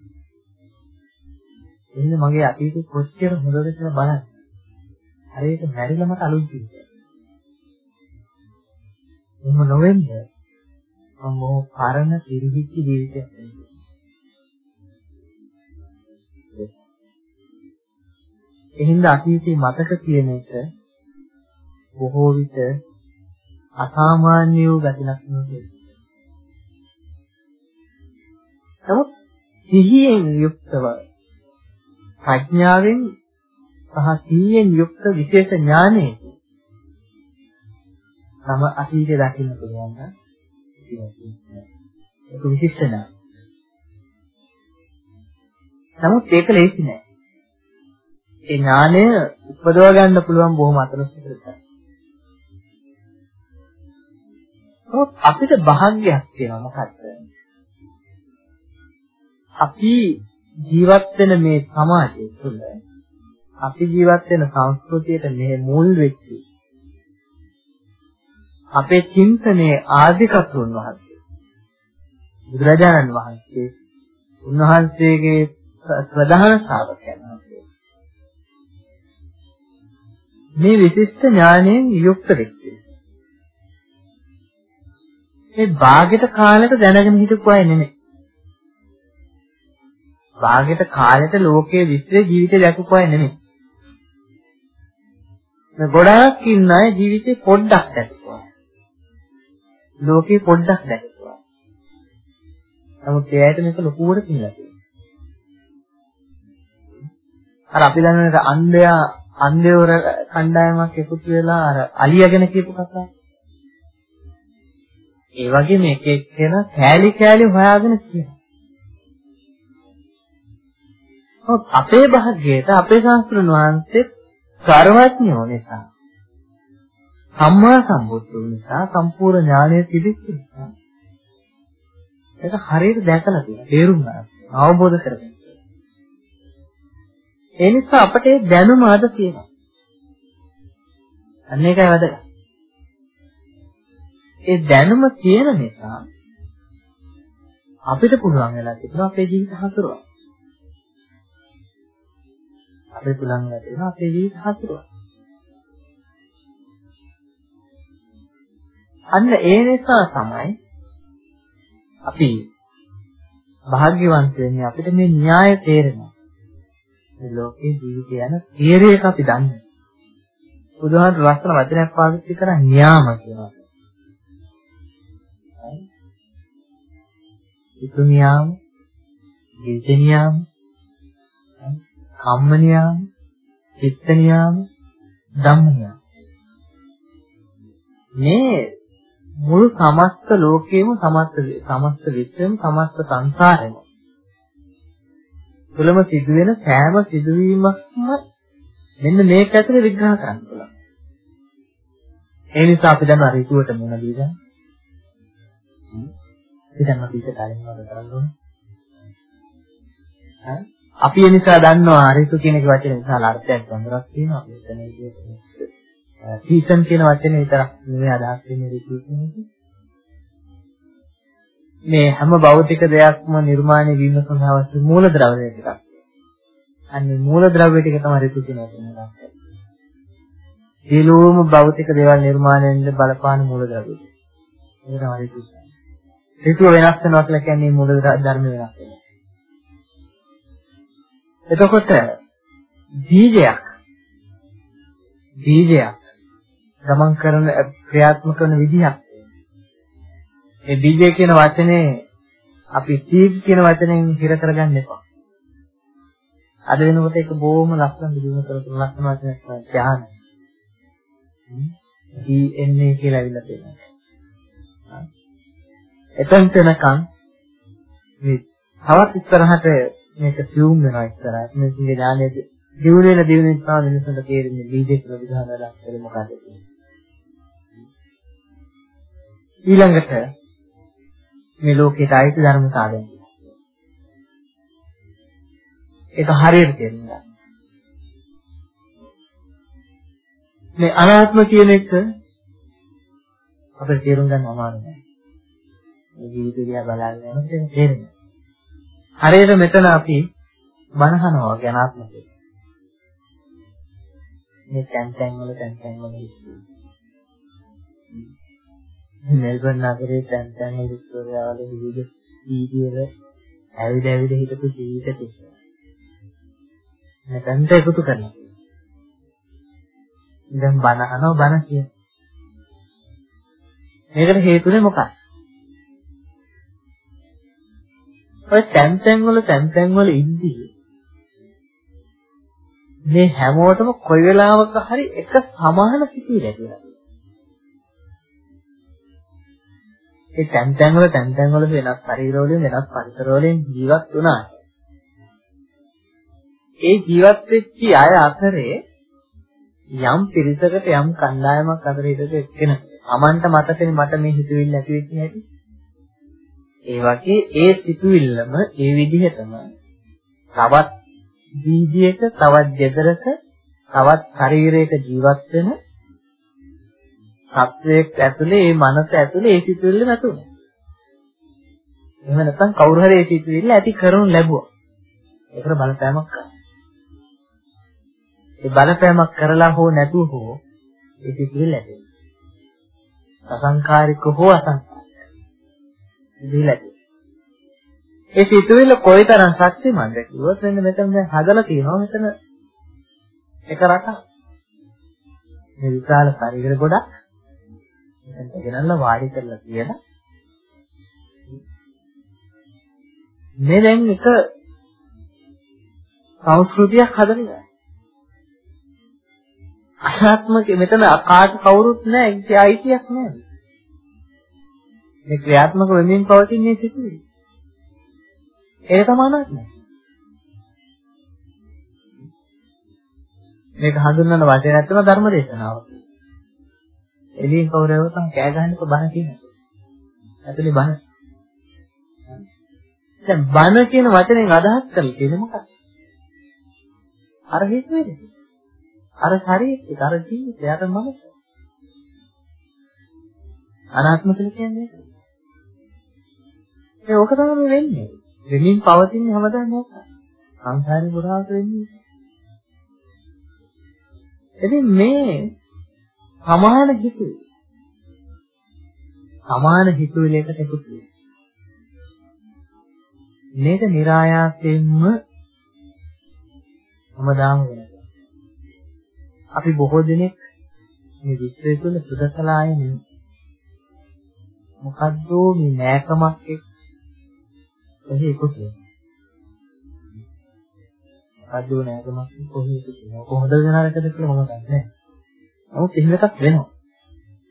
එහෙනම් මගේ අතීතේ කොච්චර හොඳද කියලා බලන්න. හරියට මැරිලා මට අලුත් ජීවිතයක්. එහෙම නොවෙන්න මම මොහ පරණ පිරිහිච්ච ජීවිතයක් එහෙනම් අතීතේ මතක කියන එක බොහෝ විට අසාමාන්‍ය වූ ගති ලක්ෂණයක්. නමුත් සිහියෙන් යුක්තව ප්‍රඥාවෙන් සහ සීයෙන් යුක්ත විශේෂ ඥානයකින් තම අතීතය දකින්න පුළුවන් නම් ඒක විශිෂ්ට නෑ. නමුත් ඒක ලේසි නෑ. ඒ ඥානය උපදව ගන්න පුළුවන් බොහොම අතලොස්සකට. නමුත් අපිට භාග්‍යයක් තියෙනවා මොකක්ද? අපි ජීවත් වෙන මේ සමාජය තුළ අපි ජීවත් වෙන සංස්කෘතියට මේ මුල් වෙච්චි. අපේ චින්තනයේ ආධිකතුන් වහන්සේ. බුදුරජාණන් වහන්සේ උන්වහන්සේගේ ප්‍රධාන ශ්‍රාවකයන් වහන්සේ. මේ විශිෂ්ට ඥානයෙන් යුක්ත වෙච්චි. මේ භාගයට කාලෙට දැනගෙන හිටපු අය නෙමෙයි. භාගයට කාලෙට ලෝකයේ විශ්ව ජීවිතය දැකපු අය නෙමෙයි. මේ ගොඩාක් ඉන්න අය ජීවිතේ පොඩ්ඩක් දැකපුවා ලෝකේ පොඩ්ඩක් දැක්කවා. නමුත් එයාට මේක ලොකුවට කියලා තියෙනවා. අර අපි දන්නට අන්ධයා අන්ධයෝර කණ්ඩායමක් එකතු වෙලා අර අලියගෙන කියපු කතාව. ඒ වගේ මේක එක්කෙන කෑලි කෑලි හොයාගෙන කියනවා. අපේ භාග්‍යයට අපේ ශාස්ත්‍රඥ වහන්සේ සර්වඥෝ නිසා සම්මා සම්බුද්ධ නිසා සම්පූර්ණ ඥානය තිබෙච්ච නිසා ඒක හරියට දැකලා තියෙනවා තේරුම් ගන්න අවබෝධ කරගන්න. ඒ නිසා අපට ඒ දැනුම අද තියෙනවා. අන්න ඒකයි වැදගත්. ඒ දැනුම තියෙන නිසා අපිට පුළුවන් වෙලා තිබුණා අපේ ජීවිත හසුරවන්න. අපිට පුළුවන් වෙලා තිබුණා අපේ ජීවිත හසුරවන්න. අන්න ඒ නිසා තමයි අපි භාග්‍යවන්ත වෙන්නේ අපිට මේ න්‍යාය තේරෙනවා. මේ ලෝකේ ජීවිතය යන තීරය එක අපි දන්නේ. බුදුහාමුදුර ලස්සන වචනයක් පාවිච්චි කරා න්‍යාම කියනවා. ඉතු න්‍යාම, ජීවිත න්‍යාම, කම්ම න්‍යාම, චිත්ත න්‍යාම, ධම්ම න්‍යාම. මේ මුළු සමස්ත ලෝකෙම සමස්ත සමස්ත විශ්වයම සමස්ත සංසාරෙම තුළම සිදුවෙන සෑම සිදුවීමක්ම මෙන්න මේක ඇතුලේ විග්‍රහ කරන්න පුළුවන්. ඒ නිසා අපි දැන් ඍතුවට මොන දීලා? ඉතින් අපි ඒක කලින් වල කරන්න ඕනේ. අපි ඒ නිසා දන්නවා ඍතු කියන එක වචනේ විශාල අර්ථයක් ගොඩක් තියෙනවා. මෙතන විදිහට eh, සීසන් කියන වචනේ විතරක් නෙවෙයි අදහස් වෙන්නේ ඍතු කියන එක. මේ හැම භෞතික දෙයක්ම නිර්මාණය වීම සඳහා අවශ්‍ය මූලද්‍රව්‍ය ටිකක්. අන්නේ මූලද්‍රව්‍ය ටික තමයි ඍතු කියන එක. සියලුම භෞතික දේවල් නිර්මාණය වෙන්න බලපාන මූලද්‍රව්‍ය. ඒක තමයි ඍතු. ඍතු වෙනස් වෙනවා කියලා කියන්නේ මූලධර්ම වෙනස් වෙනවා. එතකොට බීජයක් බීජයක් ගමන් කරන ක්‍රියාත්මක කරන විදිහක්. ඒ බීජය කියන වචනේ අපි සීඩ් කියන වචනෙන් හිර කරගන්න එපා. අද වෙනකොට ඒක බොහොම ලස්සන දිනු කරපු ලස්සන වචනයක් තමයි ඥාන. DNA කියලා අවිල්ල තියෙනවා. එතෙන් තනකන් මේ තවත් ඉස්සරහට මේක සියුම් වෙනවා ඉස්සරහට මේකේ ඥානයේ දිනු වෙන දිනු වෙන තමයි මිනිස්සුන්ට තේරෙන්නේ බීජ කියලා විධාන වල මොකක්ද කියන්නේ. ඊළඟට මේ ලෝකයට අයිති ධර්මතාවයන් ඒක හරියට තේරුම් ගන්න. මේ අනාත්ම කියන එක අපිට තේරුම් ගන්න අමාරු නෑ. මේ ජීවිතය දිහා බලන්න යනකොට තේරෙනවා. හරියට මෙතන අපි බනහනවා වගේ අනාත්ම කියලා. මේ තැන් තැන් වල තැන් තැන් වල ඉස්සුව. මෙල්බන් නගරේ තැන් තැන් වල විස්තරවල විවිධ වීදියේල ඇවිද ඇවිද හිටපු ජීවිත ටික. නැතන්ට එකතු කරනවා. දැන් බන අහනවා බන කිය. මේකට හේතුනේ මොකක්ද? ඔය තැන් තැන් වල තැන් තැන් වල ඉඳී මේ හැමෝටම කොයි වෙලාවක හරි එක සමාන සිතිවිලි ඇතිවෙනවා. ඒ තැන් තැන් වල තැන් තැන් වල වෙනස් ශරීරවලින් වෙනස් පරිසරවලින් ජීවත් වුණා. ඒ ජීවත් වෙච්ච අය අතරේ යම් පිරිසකට යම් කණ්ඩායමක් අතර හිටපු එක්කෙනෙක් Tamanට මතකනේ මට මේ හිතුවිල්ල ඇති වෙච්ච හැටි. ඒ වගේ ඒ සිතුවිල්ලම ඒ විදිහටම තවත් දීදියක තවත් ජෙදරක තවත් ශරීරයක ජීවත් වෙන සත්වයක් ඇතුලේ ඒ මනස ඇතුලේ ඒ සිතුවිල්ල නැතුණා. එහෙම නැත්නම් කවුරු හරි ඒ සිතුවිල්ල ඇති කරනු ලැබුවා. ඒකට බලපෑමක් කරනවා. ඒ බලපෑමක් කරලා හෝ නැතුව හෝ ඒ සිතුවිල්ල ඇති වෙනවා. අසංකාරික හෝ අසංකාරික. ඉදිරියට. ඒ සිතුවිල්ල කොයිතරම් ශක්තිමත්ද කිව්වොත් මෙන්න මෙතන දැන් හදලා තියෙනවා මෙතන එක රටක්. මේ විශාල ශරීර ගොඩක් එතනට ගෙනල්ලා වාඩි කරලා කියලා මේ දැන් එක සංස්කෘතියක් හදලා අනාත්මක මෙතන කාට කවුරුත් නැහැ ඒකේ අයිතියක් නැහැ මේ ක්‍රියාත්මක වෙමින් පවතින මේ සිතුවිලි ඒක තමයි අනාත්මය මේක හඳුන්වන වචනයක් තමයි ධර්ම දේශනාව එළියෙන් කවුරුව තම කෑ ගහන්නකො බන කියනවා. ඇතුලේ බන. දැන් බන කියන වචනෙන් අදහස් කරලා තියෙන්නේ මොකක්ද? අර හිතුවේ. අර ශරීරය, අර ජීවිතය, අර මනස. අනාත්ම කියලා කියන්නේ ඒ ඕක තමයි වෙන්නේ. වෙමින් පවතින්නේ හැමදාම ඕක. සංසාරේ පුරාවට වෙන්නේ. ඉතින් මේ සමාන හිතුවේ. සමාන හිතුවිලකට එකතු වෙනවා. මේක નિરાයාසයෙන්ම හැමදාම වෙනවා. අපි බොහෝ දෙනෙක් මේ විශ්වය තුළ සුදකලාය නෙමෙයි. මොකද්ද මේ නෑකමක් එක්ක එහි එකතු වෙනවා. මොකද්ද නෑකමක් කොහේ එකතු වෙනවා. කොහොමද වෙනාරකද කියලා මම දන්නේ නැහැ. නමුත් එහෙම එකක් වෙනවා.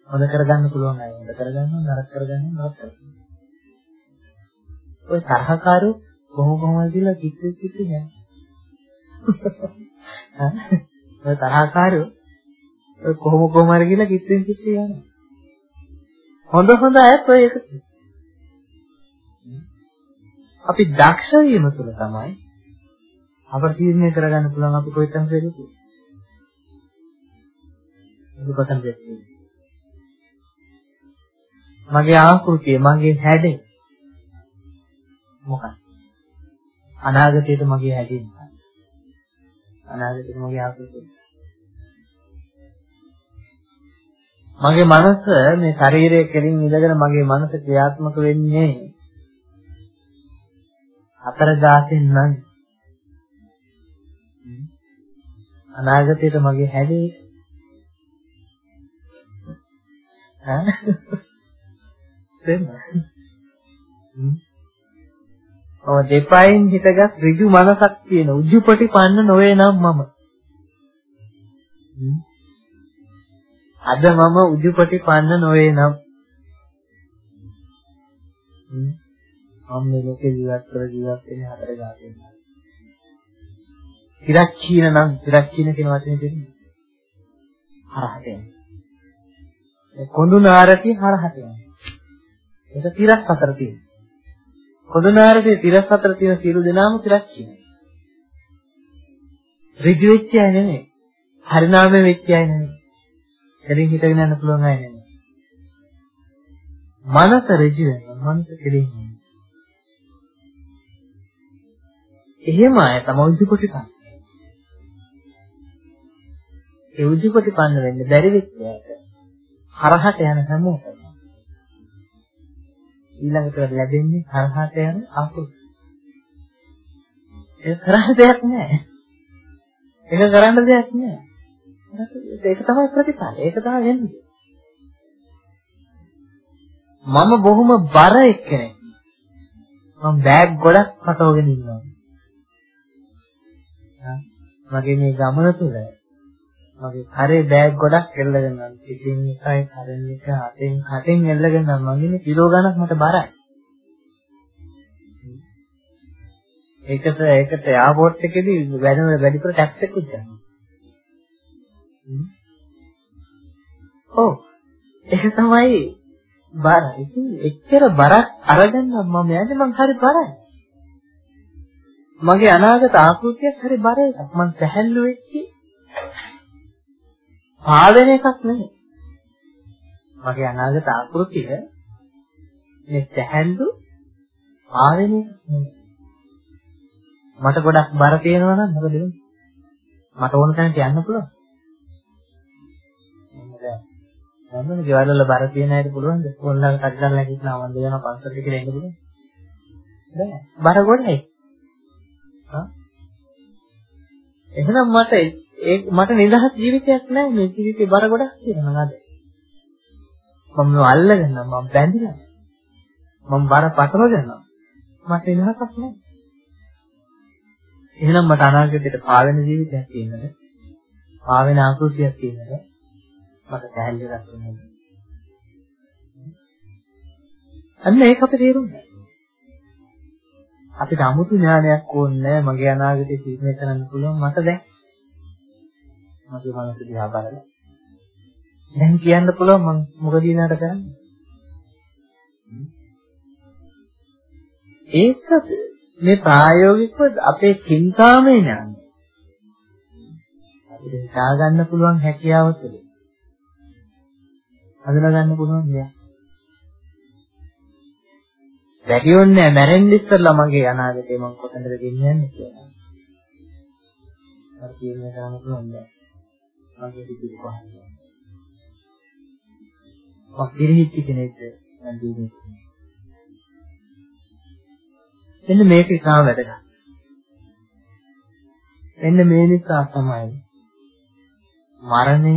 හොඳ කරගන්න පුළුවන් අය හොඳ කරගන්නවා නරක කරගන්නවා නරක කරගන්නවා. ඔය තරහකාරු කොහොම කොහමද කියලා කිච්චි කිච්චි නෑ. ඔය තරහකාරු ඔය කොහොම කොහම හරි කියලා කිච්චි කිච්චි යනවා. හොඳ හොඳ අයත් ඔය එක අපි දක්ෂ වීම තුළ තමයි අපට තීරණය කරගන්න පුළුවන් අපි කොයිතරම් වෙලද දුකටම දෙන්නේ. මගේ ආකෘතිය, මගේ හැඩය මොකක්ද? අනාගතයට මගේ හැඩය මොකක්ද? අනාගතයට මගේ ආකෘතිය. මගේ මනස මේ ශරීරයේ කෙලින් ඉඳගෙන මගේ මනස ක්‍රියාත්මක වෙන්නේ හතර දාසෙන් නම් අනාගතයට මගේ හැඩේ ඈ දෙන්න. ඔව් දෙපයින් හිටගත් ඍජු මනසක් තියෙන උජුපටි පන්න නොවේ නම් මම. අද මම උජුපටි පන්න නොවේ නම්. මම මේ ලෝකේ ජීවත් කර ජීවත් වෙන්නේ හතර ගාතෙන්. තිරක්ෂීන නම් තිරක්ෂීන කියන වචනේ දෙන්නේ. හරහට යන්නේ. කොඳු නාරකේ හරහට යනවා. ඒක තිරස් අතර තියෙන. කොඳු නාරකේ තිරස් අතර තියෙන සියලු දෙනාම තිරස් කියනවා. ඍජු වෙච්ච අය නෙමෙයි. හරිනාමයේ වෙච්ච අය නෙමෙයි. එරින් හිටගෙන යන්න පුළුවන් අය නෙමෙයි. මනස ඍජු වෙනවා. මනස කෙලින් වෙනවා. එහෙම අය තමයි උජුපටි පන්න. ඒ උජුපටි පන්න වෙන්නේ බැරි වෙච්ච අයට හරහට යන හැමෝටම ඊළඟට ලැබෙන්නේ හරහට යන ආකෘති. ඒක කරන්න දෙයක් නැහැ. ඒක කරන්න දෙයක් නැහැ. ඒක තමයි ප්‍රතිඵල. ඒක තමයි වෙන්නේ. මම බොහොම බර එක්කෙනෙක්. මම බෑග් ගොඩක් පටවගෙන ඉන්නවා. මගේ මේ ගමන තුළ මගේ කරේ බෑග් ගොඩක් එල්ලගෙන නම් ඉතින් එකයි කරන් එක හතෙන් හතෙන් එල්ලගෙන නම් මගේ කිලෝ ගණක් මට බරයි. ඒකට ඒකට එයාපෝට් එකේදී වැඩ වැඩිපුර ටැක්ස් එකක් ගන්නවා. ඔව් ඒක තමයි බර. ඉතින් එච්චර බරක් අරගෙන මම යන්නේ මං හරි බරයි. මගේ අනාගත ආකෘතියක් හරි බර එකක්. මං සැහැල්ලු වෙච්චි පාවෙන එකක් නෙමෙයි. මගේ අනාගත ආකෘතිය මේ සැහැල්ලු පාවෙන එකක් නෙමෙයි. මට ගොඩක් බර තියෙනවා නම් මොකද වෙන්නේ? මට ඕන තැනට යන්න පුළුවන්. නේද? ගෙවල් වල බර තියෙන අයට පුළුවන්ද? ඕන්ලයින් කඩලා නැගිටිනවා වන්ද යන පන්සලට කියලා එන්න පුළුවන්. බෑ. බර ගොඩයි. හා? එහෙනම් මට ඒ මට නිදහස් ජීවිතයක් නැහැ මේ ජීවිතේ බර ගොඩක් තියෙනවා නේද? මම අල්ලගෙන මම බැඳිලා. මම බර පටවගෙන මට නිදහසක් නැහැ. එහෙනම් මට අනාගතයට පාවෙන ජීවිතයක් තියෙනද? පාවෙන ආකෘතියක් තියෙනද? මට සැහැල්ලුවක් වෙනවද? අන්න ඒක අපේ තේරුම් ගන්න. අපිට 아무තු ඥානයක් ඕනේ මගේ අනාගතේ තීරණය කරන්න පුළුවන් මට දැන්. මගේ මනස දිහා බලලා. දැන් කියන්න පුළුවන් මම මොකද ඊනකට කරන්නේ? ඒක මේ ප්‍රායෝගිකව අපේ චින්තාමය ඥානය. අපිට හිතා ගන්න පුළුවන් හැකියාව තුළ. හඳුනා ගන්න පුළුවන් දෙයක්. වැඩියොන්නේ මැරෙන්න ඉස්සෙල්ලා මගේ අනාගතේ මම කොතනද ගෙනියන්නේ කියලා. අර කියන්නේ කරන්න පුළුවන් නෑ. මගේ පිටු කොහොමද? මම පිළිහිච්ච කෙනෙක්ද මම දුන්නේ. එන්න මේක ඉතාම වැදගත්. එන්න මේ නිසා තමයි මරණය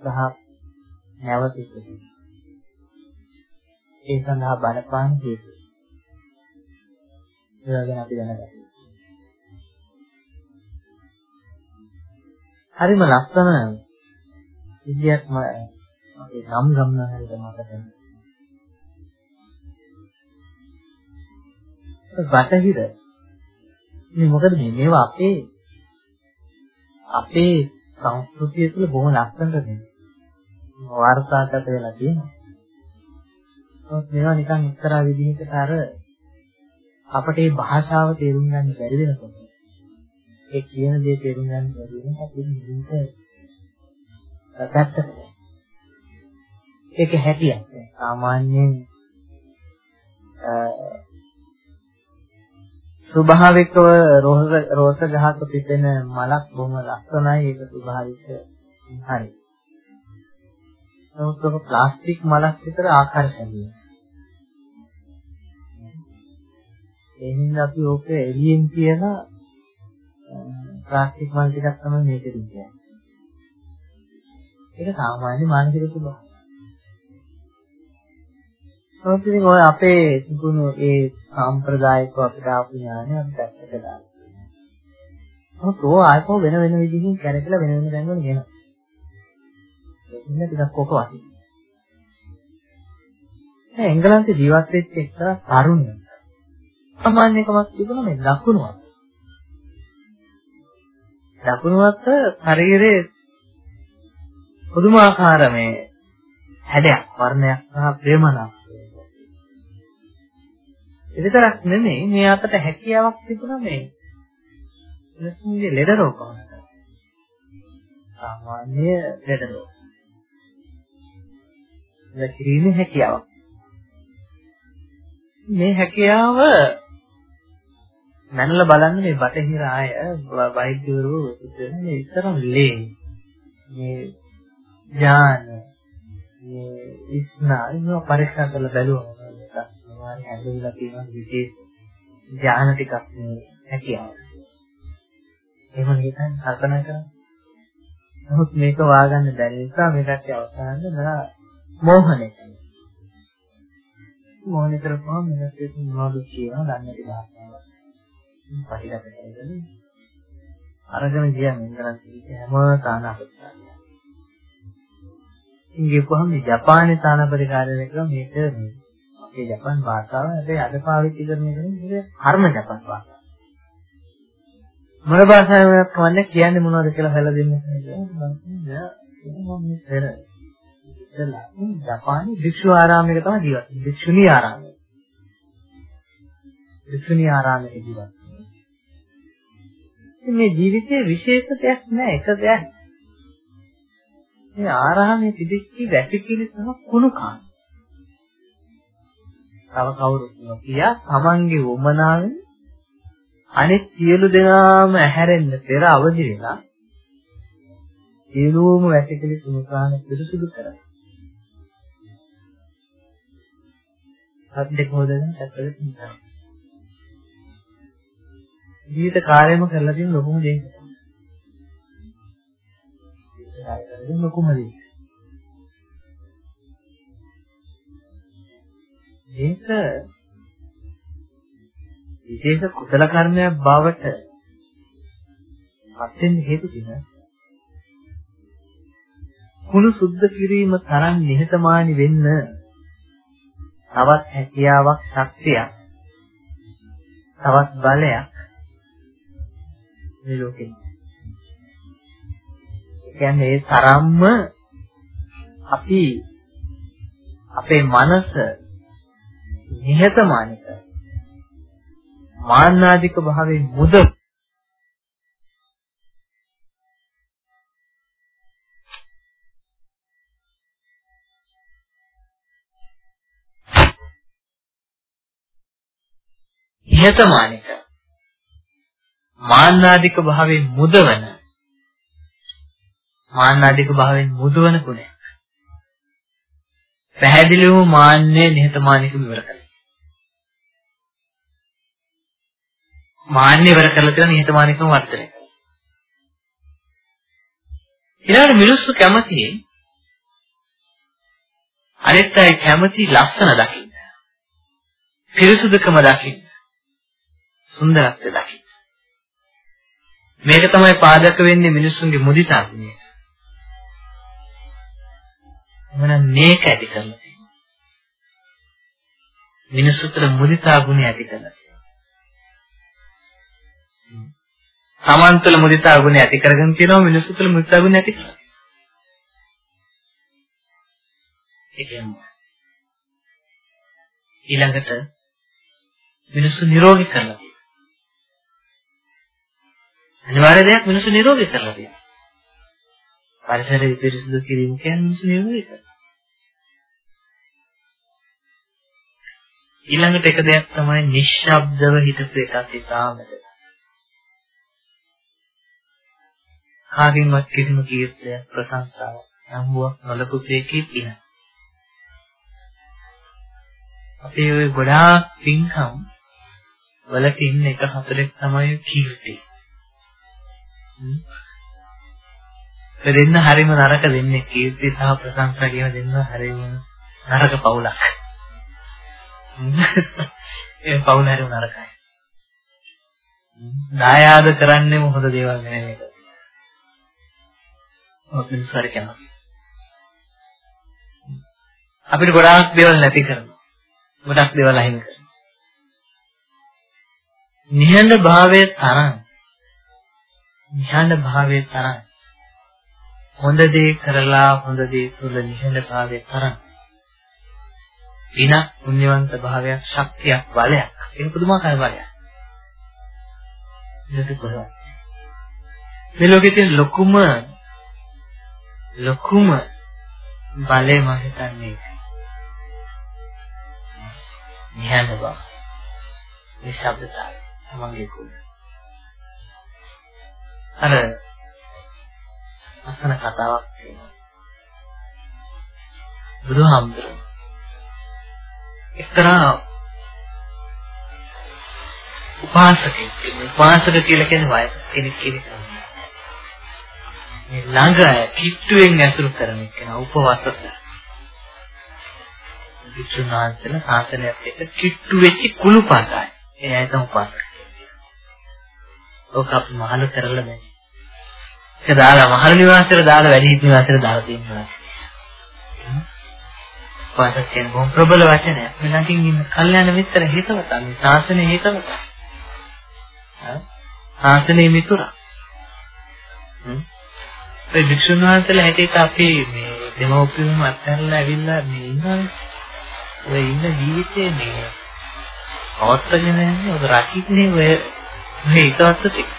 සහ නැවත ඉපදීම. ඒ සඳහා බලපාන හේතු. ඒවා ගැන අපි දැනගන්න. හරිම ලස්සන විද්‍යාවක් මගේ නම් ගමන හරියට මතක බටහිර මේ මොකද මේ මේවා අපේ අපේ සංස්කෘතිය තුළ බොහොම ලස්සනට දෙන්නේ වාර්තාගත වෙලා තියෙනවා නමුත් මේවා නිකන් එක්තරා විදිහකට අර අපට මේ භාෂාව තේරුම් ගන්න බැරි වෙනකොට ඒ කියන දේ තේරුම් ගන්න බැරි වෙනකොට අපි නිදින්ට පැත්තට ඒක හැටියක් සාමාන්‍යයෙන් ස්වභාවිකව රෝස රෝස ගහක පිපෙන මලක් බොහොම ලස්සනයි ඒක ස්වභාවික හරි. නමුත් ඔක ප්ලාස්ටික් මලක් විතර ආකර්ෂණීයයි. ඒ හින්දා අපි ඕක එළියෙන් කියලා ප්ලාස්ටික් මල් ටිකක් තමයි මේක කියන්නේ. ඒක සාමාන්‍ය මානසික ස්වභාවය. නමුත් ඉතින් ඔය අපේ තිබුණු ඒ සාම්ප්‍රදායිකව අපිට ආපු ඥානය අපි පැත්තට දාලා. නමුත් ඕ ආයතෝ වෙන වෙන විදිහින් කැරකලා වෙන වෙන තැන්වල ගෙනවා. ඒක ටිකක් කොක වගේ. ඒ එංගලන්තේ ජීවත් වෙච්ච එක්තරා තරුණයෙක්. සාමාන්‍යකමක් තිබුණා මේ ලකුණුවක්. ලකුණුවක් ශරීරයේ පුදුමාකාර මේ හැඩයක් වර්ණයක් සහ ප්‍රේමනාවක් ඒ විතරක් නෙමෙයි මේ අතට හැකියාවක් තිබුණා මේ මිනිස්සුන්ගේ ලෙඩ රෝග වලට. සාමාන්‍ය ලෙඩ රෝග. ලකිරීමේ හැකියාවක්. මේ හැකියාව මනල බලන්න මේ බටහිර ආය වෛද්‍යවරු කියන්නේ ඉතරම් ලේ මේ ඥාන මේ ඉස්නා ඉන්න පරීක්ෂා කරලා බැලුවා සමාන හැදෙලා තියෙන විශේෂ ඥාන ටිකක් මේ හැකියාව. එහෙම හිතන් කල්පනා කරා. නමුත් මේක වාගන්න බැරි නිසා මේකට අවසානයේ නලා මෝහණය කරනවා. මෝහණය කරපුවම මේකට මොනවද කියනවා දන්නේ නැහැ භාෂාව. පරිගත කරගන්න. අරගෙන ගියා මෙන්දරන් හැම තානාපතිකාරයම. ඉතින් ගිහුවහම ජපානයේ තානාපතිකාරයෙක් කිව්වා මේක මේ අපේ ජපාන් භාෂාව හැබැයි අද පාවිච්චි කරන එක නෙමෙයි හර්ම ජපාන් භාෂාව. මොන භාෂාවක් වන්නේ කියන්නේ මොනවද කියලා හොයලා දෙන්න කියලා මම පෙර ඉතලා ජපානයේ භික්ෂු ආරාමයක තමයි ජීවත් වෙන්නේ. භික්ෂුණී ආරාමය. භික්ෂුණී ආරාමයක ජීවත් වෙන්නේ. මේ ජීවිතයේ විශේෂ දෙයක් නෑ එක දෙයක්. මේ ආරාමයේ තිබිච්ච වැසිකිලි සහ කුණු කාණ. තව කවුරුත් නොකිය තමන්ගේ වමනාවෙන් අනිත් සියලු දෙනාම ඇහැරෙන්න පෙර අවදි වෙලා සියලුම වැසිකිලි කුණු කාණ පිරිසුදු කරා. සද්දේ හොදගෙන ඇත්තට තියෙනවා. ජීවිත කාර්යම කරලා තියෙන ලොකුම දේ. ජීවිත ලොකුම දේ. මේක විශේෂ කුසල කර්මයක් බවට පත් වෙන්න හේතු තියෙනවා. කුණු සුද්ධ කිරීම තරම් නිහතමානී වෙන්න තවත් හැකියාවක් ශක්තියක් තවත් බලයක් මේ ලෝකෙ. කියන්නේ ඒ තරම්ම අපි අපේ මනස නිහතමානීක මාන්නාධික භාවයෙන් මුද නිහතමානීක මාන්නාධික භාවයෙන් මුදවන මාන්නාධික භාවයෙන් මුදවන ගුණයක්. පැහැදිලිවම මාන්නේ නිහතමානීකම ඉවර කරනවා. මාන්නේ ඉවර කරලා තියෙන නිහතමානීකම වර්ධනය කරනවා. ඊළඟට මිනිස්සු කැමති අනිත් අය කැමති ලස්සන දකින්න. පිරිසුදුකම දකින්න. සුන්දරත්වය දකින්න. මේක තමයි පාදක වෙන්නේ මිනිස්සුන්ගේ මුදිතා ගුණය. මම මේක ඇති කරලා තියෙනවා. මිනිස්සු තුළ මුදිතා ගුණය ඇති කරලා තියෙනවා. සමන් තුළ මුදිතා ගුණය ඇති කරගෙන තියෙනවා මිනිස්සු තුළ මුදිතා ගුණය ඇති කරලා. ඒ කියන්නේ ඊළඟට මිනිස්සු නිරෝගී කරලා අනිවාර්ය දෙයක් මිනිස්සු නිරෝගී කරලා තියෙනවා. පරිසරය පිරිසිදු කිරීම කියන්නේ මිනිස්සු නිරෝගී කරනවා. ඊළඟට එක දෙයක් තමයි නිශ්ශබ්දව හිතපු එකක් ඉතාමද. කාගෙන්වත් කිසිම කීර්තියක් ප්‍රශංසාවක් නම්බුවක් නොලකපු එකේ පින. අපේ ওই ගොඩාක් පින්කම් වලට ඉන්න එක හතරක් තමයි කීර්තිය. දෙන්න හරිම නරක දෙන්නේ කීර්ති සහ ප්‍රශංසා කියන දෙන්න හරිම නරක පවුලක්. ඒ පවුල හරිම නරකයි. දායාද කරන්නේම හොඳ දේවල් නෙමෙයි මේක. ඔය මිනිස්සු හරි කැමති. අපිට ගොඩාක් දේවල් නැති කරනවා. ගොඩක් දේවල් අහිමි කරනවා. නිහඬ භාවයේ තරම් නිහඬ භාවයේ තරම් හොඳ දේ කරලා හොඳ දේ තුල නිහඬ භාවයේ තරම් වින පුණ්‍යවන්ත භාවයක් ශක්තියක් බලයක්. ඒක පුදුමාකාර බලයක්. ඒක කොහොමද මේ ලෝකේ තියෙන ලොකුම ලොකුම බලය මම හිතන්නේ නිහඬ බව. නිශ්ශබ්දතාවය තමන්ගේ කුල අර අසන කතාවක් තියෙනවා. බුදුහාමුදුරුවෝ එක්තරා උපාසකෙක් උපාසක කියලා කියන්නේ වයස කෙනෙක් කෙනෙක් මේ ළඟ කිට්ටුවෙන් ඇසුරු කරන කෙනා උපවාසක විචුනාන්තල සාසනයත් එක්ක කිට්ටු වෙච්ච කුළුපතයි ඒ අය තමයි උපාසක. ඔක අපි මහලු කරලා බෑ ඒක දාලා මහර නිවාසයට දාලා වැඩි හිටි නිවාසයට දාලා තියෙනවා. වාසස් කියන බොහොම ප්‍රබල වචනයක්. මෙලකින් ඉන්න කල්යාණ මිත්‍ර හිතවතා මේ ශාසනයේ හිතවතා. ශාසනයේ මිතුරා. ඒ වික්ෂුන් වහන්සේලා හැටියට අපි මේ දෙමව්පියන් අත්හැරලා ඇවිල්ලා මේ ඉන්නවනේ. ඔය ඉන්න ජීවිතේ මේ පවත්වාගෙන යන්නේ ඔය රකින්නේ ඔය මේ හිතවත් ටික.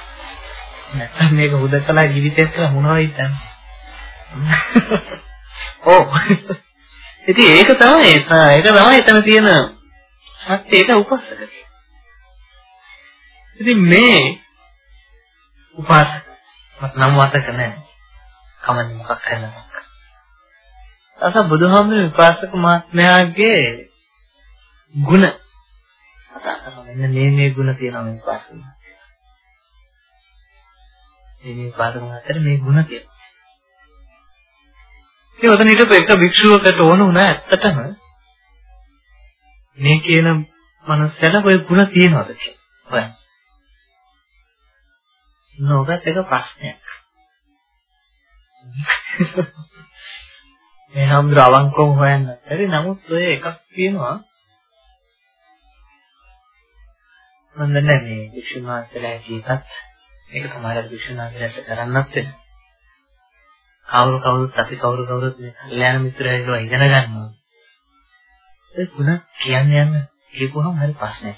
නැත්නම් මේක හුදකලා ජීවිතයක් කියලා මොනවද හිතන්නේ? ඔව්. ඉතින් ඒක තමයි ඒක තමයි එතන තියෙන සත්‍ය ඒක උපස්සක. ඉතින් මේ උපාසක මට නම් මතක නැහැ. කමන්නේ මොකක් කරනවද? අස බුදුහාමුදුරුවෝ විපාසක මහත්මයාගේ ಗುಣ කතා කරනවා. මෙන්න මේ මේ ಗುಣ තියෙනවා මේ විපාසක. මේ මේ විපාසක මහත්මයාට මේ ಗುಣ තියෙනවා. ඒ උතන හිටපු එක භික්ෂුවකට ඕන වුණා ඇත්තටම මේ කියන මනුස්සයලා ඔය ಗುಣ තියනවද කියලා. නෝගත් එක ප්‍රශ්නයක්. මේ හැමදෙර අවංකවම හොයන්න. හරි නමුත් ඔය එකක් තියෙනවා. මම දන්නේ මේ විශ්වනාථලා කියපත් ඒක සමාජ දේශනාවේ රැස කරන්නත් වෙනවා. කවුරු කවුරුත් අපි කවුරු කවුරුත් මේ කල්යාණ මිත්‍රයෝ ඉගෙන ගන්නවා. ඒ ගුණ කියන්න යන කියපුවම හරි ප්‍රශ්නයක්.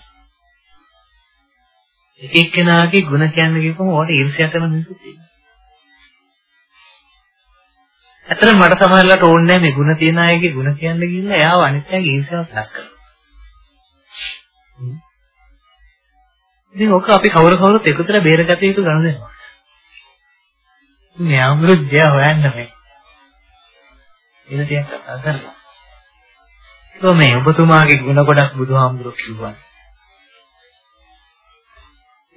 එක එක්කෙනාගේ ගුණ කියන්න කියපුවම ඔයාලට ඊර්ෂ්‍යා කරන මිනිස්සු තියෙනවා. ඇත්තට මට සමහරවිට ඕනේ නැහැ මේ ගුණ තියන අයගේ ගුණ කියන්න ගිහින් එයාව අනිත් අයගේ ඊර්ෂ්‍යාවක් දක්වන්න. ඉතින් ඔක අපි කවුරු කවුරුත් එකතුලා බේරගත යුතු ගණ දෙනවා. මේ අමෘතය හොයන්න මේ. එන ටිකක් කතා කරලා. ඒක මේ ඔබතුමාගේ ಗುಣ ගොඩක් බුදුහාමුදුරුවෝ කිව්වා.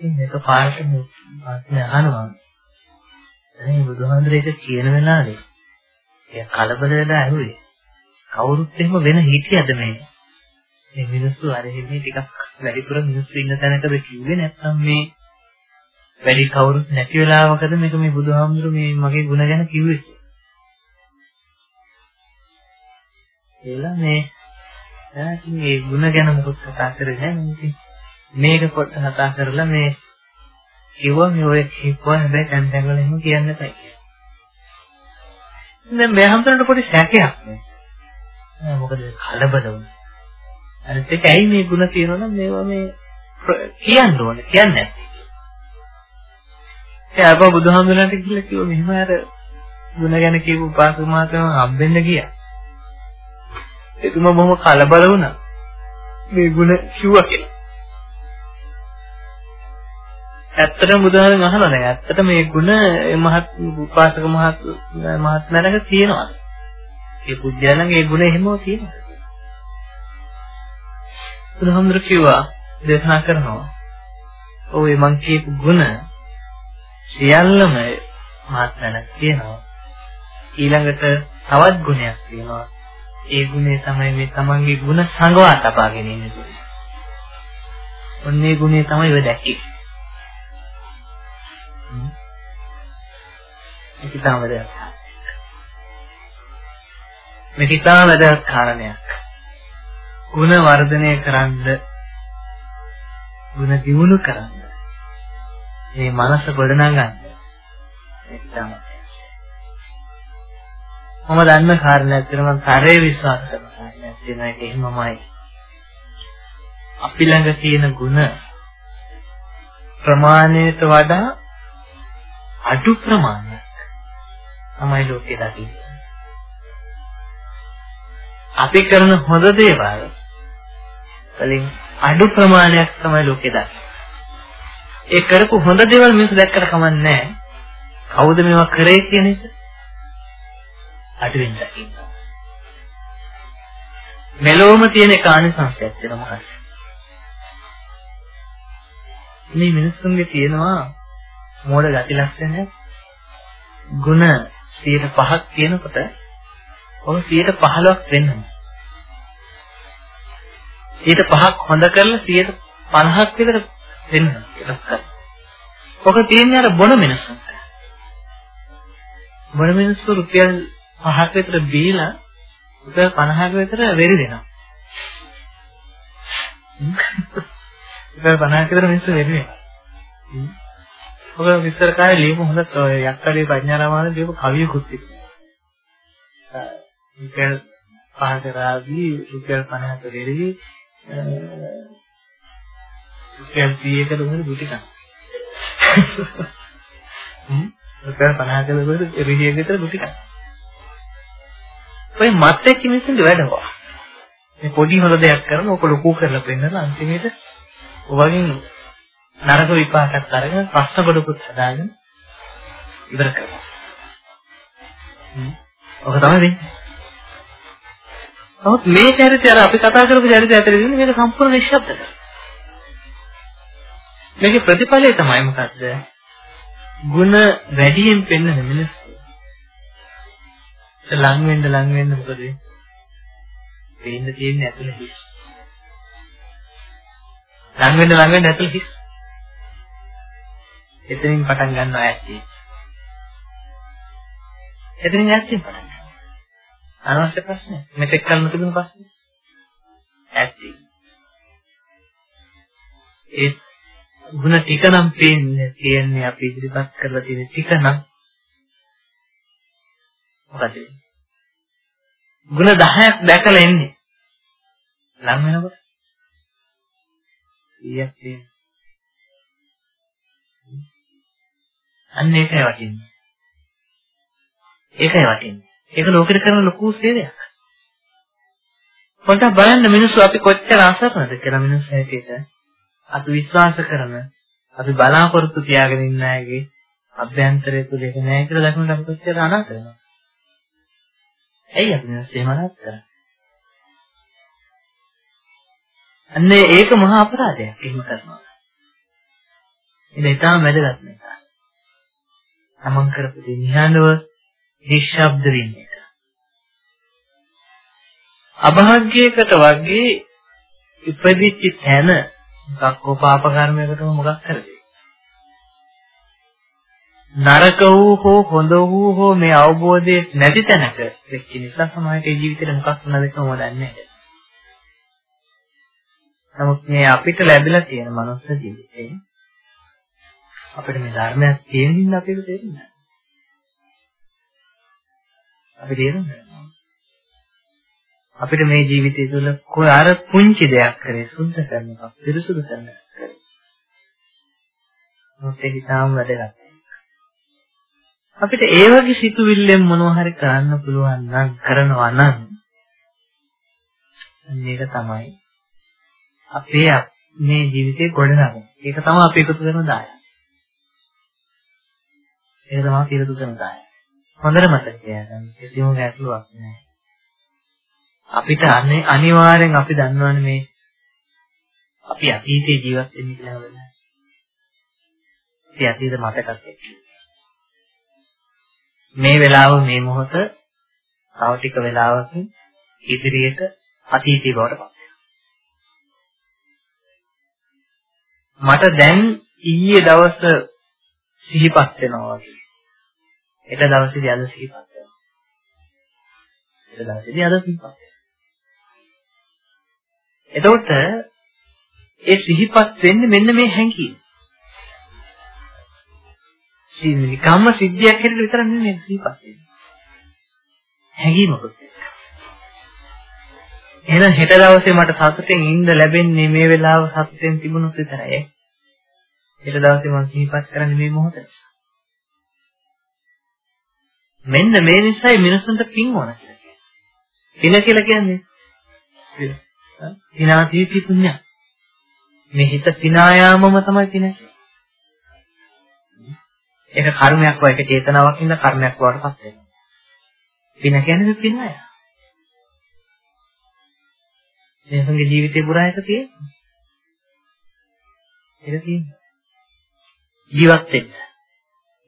ඉතින් මේක පාරට මේ අහනවා. එනේ බුදුහාමුදුරේ ඒක කියන වෙලාවේ එයා කලබල වෙලා ඇහුවේ. කවුරුත් එහෙම වෙන හිටියද මේ? මේ මිනිස්සු අර හිමේ ටිකක් වැඩිපුර මිනිස්සු ඉන්න තැනකද කිව්වේ නැත්නම් මේ වැඩි කවුරුත් නැති වෙලාවකද මේක මේ බුදුහාමුදුරු මේ මගේ ಗುಣ ගැන කිව්වේ කියලා මේ මේ ಗುಣ ගැන මොකක් කතා කරේ නැහැ මේක කොට කතා කරලා මේ කිව්වා මේ ඔය කිව්වා හැබැයි දැන් දැන් වල එහෙම කියන්න එපා දැන් මේ හැමතැනට පොඩි සැකයක් නේ මොකද කලබල වුණා අනිත් එක ඇයි මේ ಗುಣ කියනවනම් මේවා මේ කියන්න ඕනේ කියන්නේ නැත්තේ. ඒ අප බුදුහාමුදුරන්ට කියලා කිව්වා මෙහෙම අර ಗುಣ ගැන කියපු උපාසක මහත්මයා හම්බෙන්න ගියා. එතුමා බොහොම කලබල වුණා. මේ ಗುಣ කිව්වා කියලා. ඇත්තටම බුදුහාමුදුරන් අහනවා නේද? ඇත්තට මේ ಗುಣ මහත් උපාසක මහත් මහත්මයාට තියෙනවද? ඒ පුජ්‍යලංගේ ඒ ගුණ එහෙමව තියෙනවා. බුදුහාමුදුර කිව්වා දේශනා කරනවා. ඔය මං කියපු ಗುಣ සියල්ලම මාත්‍රණක් තියෙනවා. ඊළඟට තවත් ගුණයක් තියෙනවා. ඒ ගුණය තමයි මේ තමන්ගේ ಗುಣ සංගවා තබාගෙන ඉන්න ගුණය. ඔන්නේ ගුණය තමයි ඔය දැක්කේ. මේක තමයි වැදගත්. මේක තමයි වැදගත් කාරණයක්. ගුණ වර්ධනය කරන්න ගුණ දියුණු කරන්න මේ මනස ගොඩනගන්න එක්කම. මම දන්න කාරණයක් වෙනවා මම තරේ විශ්වාස කරන කාරණයක් වෙනවා ඒක එහෙමමයි. අපි ළඟ තියෙන ගුණ ප්‍රමාණයට වඩා අඩු ප්‍රමාණයක් තමයි ලෝකේ දකින්නේ. අපි කරන හොඳ දේවල් වලින් අඩු ප්‍රමාණයක් තමයි ලෝකේ දන්නේ. ඒ කරපු හොඳ දේවල් මිනිස්සු දැක්කට කමන්නේ නැහැ. කවුද මේවා කරේ කියන එක? අඩුවෙන් දකින්න. මෙලොවම තියෙන කාණිසංශයක් වෙන මොකක්ද? මේ මිනිස්සුන්ගේ තියෙනවා මෝඩ ගති ලක්ෂණ ගුණ 5ක් කියනකොට ඔය 115ක් වෙන්නවා. 105ක් හොඳ කරලා 150ක් විතර වෙන්න කියලා. ඔක තියෙන්නේ අර බොන මිනිස්සුන්ට. මොන මිනිස්සු රුපියල් 5ක් විතර බීලා රුපියල් 50ක විතර වෙරි දෙනවා. රුපියල් 50ක විතර මිනිස්සු වෙරි වෙනවා. ඔබ විස්තර කාලේ ලියපු හොඳ යක්කඩේ ප්‍රඥාරාමාන ලියපු කවියකුත් තිබුණා. රුපියල් 5ක රාගී රුපියල් 50ක වෙරි රුපියල් 100ක දුන්නු දුටි කන. හ්ම් රුපියල් 50ක දුන්නු රිහියක විතර දුටි කන. ඔය මත් එක්ක මිනිස්සුන්ගේ වැඩවා. මේ පොඩි හොඳ දෙයක් කරන ඔක ලොකු කරලා පෙන්නලා අන්තිමේට ඔයගෙන් නරක විපාකයක් අරගෙන ප්‍රශ්න කොටකුත් හදාගෙන ඉවර කරනවා. ඔක තමයි වෙන්නේ. නමුත් මේ චරිතය අර අපි කතා කරපු චරිතය ඇතුලේ ඉන්නේ මේක සම්පූර්ණ නිශ්ශබ්දද. මේකේ ප්‍රතිඵලය තමයි මොකද්ද? ಗುಣ වැඩියෙන් පෙන්වන මිනිස්සු. ලං වෙන්න ලං වෙන්න මොකද වෙන්නේ? පේන්න තියෙන්නේ ඇතුලේ හිස්. ලං වෙන්න ලං වෙන්න ඇතුලේ හිස්. එතනින් පටන් ගන්නවා ඇත්තේ. එතනින් ඇත්තේ පටන් ගන්නවා. අනවශ්‍ය ප්‍රශ්න. මෙතෙක් කලින් තිබුණු ප්‍රශ්න. ඇත්තේ. ඒ ಗುಣ ටික නම් පේන්නේ කියන්නේ අපි ඉදිරිපත් කරලා තියෙන ටික නම් මොකද? ಗುಣ 10ක් දැකලා එන්නේ. ලං වෙනකොට 100ක් තියෙනවා. අන්න ඒකයි වටින්නේ. ඒකයි වටින්නේ. ඒක ලෝකෙට කරන ලොකු සේවයක්. පොඩ්ඩක් බලන්න මිනිස්සු අපි කොච්චර අසරණද කියලා මිනිස්සු හැටියට අපි විශ්වාස කරන අපි බලාපොරොත්තු තියාගෙන ඉන්න අයගේ අභ්‍යන්තරය තුල ඒක නැහැ කියලා දැක්මට අපි කොච්චර අනාථ වෙනවද? ඇයි අපි මිනිස්සු එහෙම අනාථ කරන්නේ? අන්නේ ඒක මහා අපරාධයක් එහෙම කරනවා. ඒක ඊටාම වැදගත් නේද? තමන් කරපු දේ නිහඬව නිශ්ශබ්ද වෙන්න එක. අභාග්‍යයකට වගේ ඉපදිච්ච තැන මොකක් හෝ පාප කර්මයකටම මොකක් කරද? නරක වූ හෝ හොඳ වූ හෝ මේ අවබෝධය නැති තැනක වෙච්ච නිසා සමාජයේ ජීවිතේ මොකක් වුණාද කියලා මම දන්නේ නැහැ. නමුත් මේ අපිට ලැබිලා තියෙන මනුස්ස ජීවිතේ අපිට මේ ධර්මයක් තියෙන හින්දා අපිට තේරෙන්නේ අපි තේරුම් ගන්නවා. අපිට මේ ජීවිතය තුළ કોઈ අර පුංචි දෙයක් කරේ සුද්ධ කරන එකක් පිරිසුදු කරන එකක් කරේ. මොකද ඒක තාම වැදගත්. අපිට ඒ වගේ සිතුවිල්ලෙන් මොනවා හරි කරන්න පුළුවන් නම් කරනවා නම් මේක තමයි අපේ මේ ජීවිතේ ගොඩනගන. ඒක තමයි අපි එකතු කරන දායක. ඒක තමයි පිළිතුරු කරන දායක. හොඳට මතක තියාගන්න. කිසිම ගැටලුවක් නැහැ. අපිට අනිවාර්යෙන් අපි දන්නවනේ මේ අපි අතීතයේ ජීවත් වෙන්නේ කියලා වෙනවා. ඒ අතීත මතකත් එක්ක. මේ වෙලාව මේ මොහොත තව ටික වෙලාවකින් ඉදිරියට අතීතී බවට පත් මට දැන් ඊයේ දවස සිහිපත් වෙනවා වගේ. එක දවසේදී අද සිහිපත් වෙනවා. එක දවසේදී අද සිහිපත් වෙනවා. එතකොට ඒ සිහිපත් වෙන්නේ මෙන්න මේ හැඟීම. නිකම්ම සිද්ධියක් හැටියට විතර නෙමෙයි සිහිපත් වෙන්නේ. හැඟීමකුත් එහෙනම් හෙට දවසේ මට සතුටෙන් ඉන්න ලැබෙන්නේ මේ වෙලාව සතුටෙන් තිබුණොත් විතරයි. හෙට දවසේ මම සිහිපත් කරන්නේ මේ මොහොතේ. මෙන්න මේ නිසායි මිනිසුන්ට පින් ඕන කියලා කියන්නේ. පින කියලා කියන්නේ පිනා තීති පුණ්‍ය. මේ හිත පිනා යාමම තමයි පින ඒක කර්මයක් වා ඒක චේතනාවක් ඉන්න කර්මයක් වඩ පත් වෙනවා. පින කියන්නේ පිනය. මිනිසුන්ගේ ජීවිතේ පුරා එක තියෙන්නේ. ඒක තියෙන්නේ. ජීවත් වෙන්න.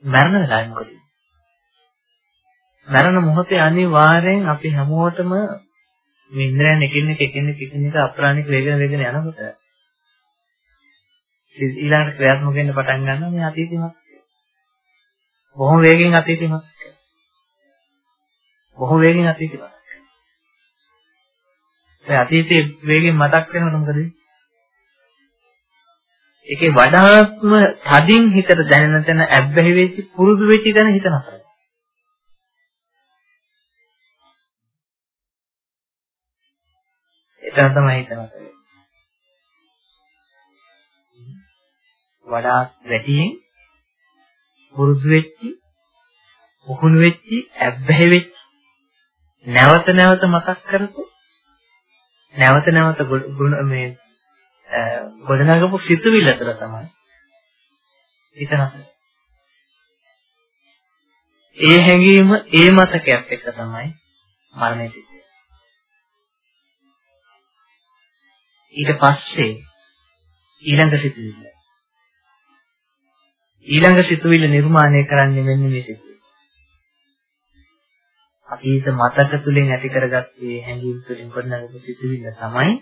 මරණ වෙලාවෙ මොකද? මරණ මොහොතේ අනිවාර්යෙන් අපි හැමෝටම මේ ඉන්ද්‍රයන් එකින් එක එකින් එක එකින් එක අප්‍රාණික වේගන වේගන යනකොට ඊළඟට ක්‍රියාත්මක වෙන්න පටන් ගන්නවා මේ අතීතෙමත් බොහොම වේගෙන් අතීතෙමත් බොහෝ වේගෙන් අතීතේ මතක් කරනවා. ඒ අතීතේ වේගෙන් මතක් වෙනකොට මොකද වෙන්නේ? ඒකේ වඩාත්ම තදින් හිතට දැනෙන තැන ඇබ්බැහි වෙච්ච පුරුදු වෙච්ච තැන හිත නතර. එතන තමයි හිත නතර. වඩාත් වැඩියෙන් පුරුදු වෙච්චි මුහුණු වෙච්චි ඇබ්බැහි වෙච්චි නැවත නැවත මතක් කරපු නැවත නැවත ගුණ මේ ගොඩනගපු සිතුවිල්ල අතර තමයි හිතනස ඒ හැඟීම ඒ මතකයක් එක්ක තමයි මරණය සිද්ධ ඊට පස්සේ ඊළඟ සිතුවිල්ල ඊළඟ සිතුවිල්ල නිර්මාණය කරන්නේ මෙන්න මේ සිතුවිල්ල. අතීත මතක තුලින් ඇති කරගත්තේ හැඟීම් තුලින් ගොඩනගපු සිතුවිල්ල තමයි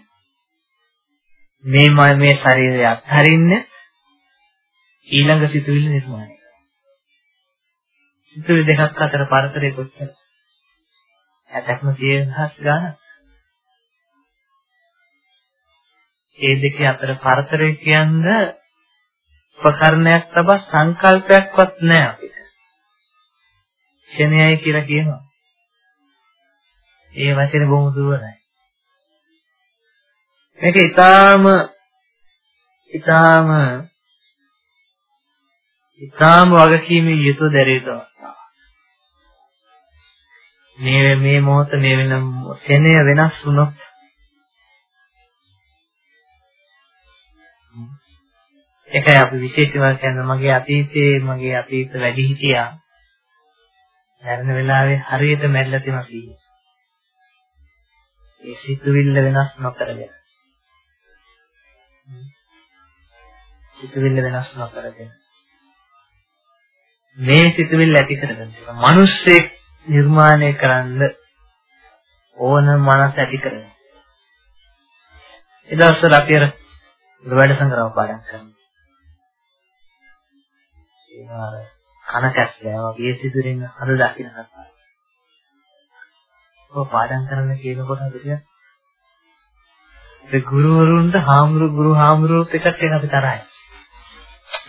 මේ මේ ශරීරය අත්හරින්න ඊළඟ සිතුවිල්ල නිර්මාණය සිතුවිලි දෙකක් අතර පරතරය කොච්චර? ඇතක්ම 10000 ගානක්. ඒ දෙකේ අතර පරතරය කියන්නේ උපකරණයක් තබා සංකල්පයක්වත් නැහැ අපිට. ක්ෂණයයි කියලා කියනවා. ඒ වචනේ බොහොම දුරයි. මේක ඊටාම ඊටාම ඊටාම වගකීමේ යුතු දරිත මේ මේ මොහොත මේ වෙන ක්ෂණය වෙනස් වුණොත් ඒකයි අපි විශේෂම කියන්නේ මගේ අතීතයේ මගේ අතීත වැඩි හිටියා. මරණ වෙලාවේ හරියට මැරිලා තියෙනවා කීයේ. ඒ සිතුවිල්ල වෙනස් නොකරගෙන. සිතුවිල්ල වෙනස් නොකරගෙන. මේ සිතුවිල්ල ඇති කරගන්න. මිනිස්සෙක් නිර්මාණය කරන්න ඕන මනස ඇති කරගන්න. එදවස්වල අපි අර වැඩ සංග්‍රහ පාඩම් කරනවා. ඒවා කන කැස්ලෑ වගේ සිදුරින් හද දකින්න කතා. ඔය පාඩම් කරන්න කියනකොට අපිට ඒ ගුරුවරුන්ට හාමුදුරු ගුරු හාමුදුරුවොත් එක්ක එන අපි තරහයි.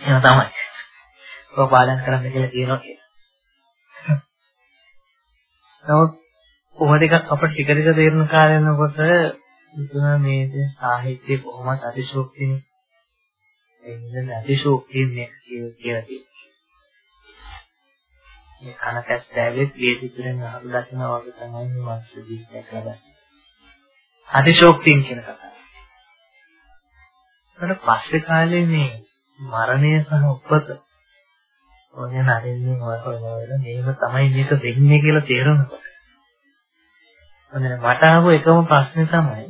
එහෙම තමයි. ඔය පාඩම් කරන්න කියලා කියනවා කියලා. නමුත් කොහොමද එකක් අපිට ටික ටික තේරෙන කාලේ යනකොට ඉතින් මේ සාහිත්‍ය කොහොමද අතිශෝක්තිනේ. ඒ නිසා අතිශෝක්තිය මේක කියලා තියෙනවා. මේ කන කැස් දැවෙත් වේදිතුරෙන් අහු දකිනවා වගේ තමයි මේ වංශ ජීවිතයක් ලබන්නේ. අතිශෝක්තිය කියන කතාව. ඊට පස්සේ කාලේ මේ මරණය සහ උපත ඔය නරින්නේ මොකද මේව තමයි මේක වෙන්නේ කියලා තේරුණා. ඔන්න මට ආව එකම ප්‍රශ්නේ තමයි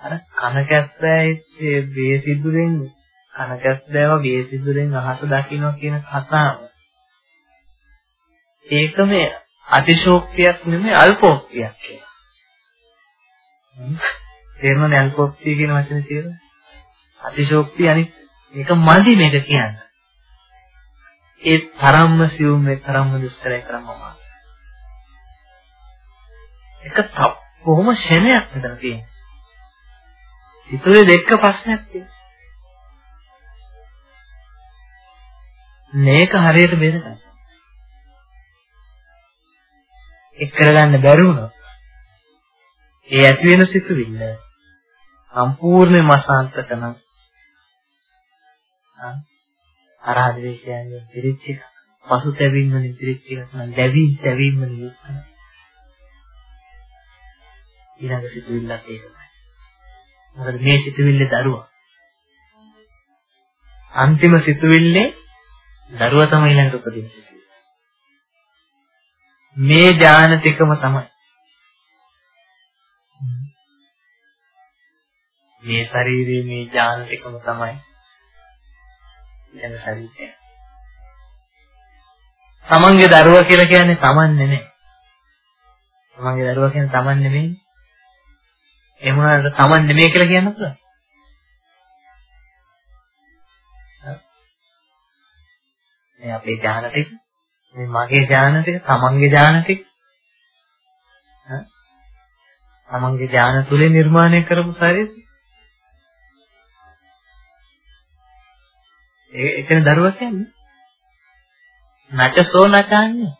අර කන කැස්සෑයි වේසිදුරෙන් කන කැස්සෑව වේසිදුරෙන් අහස දකින්න කියන කතාව ඒක මේ අතිශෝක්තියක් නෙමෙයි අල්පෝක්තියක් කියලා. තේරෙනවද අල්පෝක්තිය කියන වචනේ තේරෙනවද? අතිශෝක්තිය අනිත් ඒක මදි මේක කියන්න. ඒ තරම්ම සියුම් මේ තරම්ම දුෂ්කරයි කරන්න මම. එක තප් කොහොම ෂණයක් මෙතන තියෙන්නේ. ඉතුරු දෙක ප්‍රශ්නයක් තියෙනවා. මේක හරියට බෙදගන්න. එක් කරගන්න බැරි වුණොත් ඒ ඇති වෙන සිතුවිල්ල සම්පූර්ණයෙන්ම අසාන්ත කරන ආරාධිතයන්ගේ පිරිච්ච පසුතැවීම් වලින් පිරිච්ච එක නම් දැවීම් තැවීම් වලින් යුක්ත ඊළඟ සිතුවිල්ලක් ඒකයි මොකද මේ සිතුවිල්ලේ දරුවා. අන්තිම සිතුවිල්ලේ දරුවා තමයි ඊළඟට උපදින්නේ මේ ඥාන ටිකම තමයි. මේ ශරීරයේ මේ ඥාන ටිකම තමයි. එන ශරීරය. තමන්ගේ දරුවා කියලා කියන්නේ තමන් නෙමෙයි. තමන්ගේ දරුවා කියන්නේ තමන් නෙමෙයි. එහෙම වුණාට තමන් නෙමෙයි කියලා කියන්න පුළුවන්. මේ අපේ ඥාන ටික මේ මගේ ඥාන ටික, තමන්ගේ ඥාන ටික තමන්ගේ ඥාන තුලින් නිර්මාණය කරපු ශරීරය. ඒ එතන දරුවා කියන්නේ. නටසෝ නටන්නේ.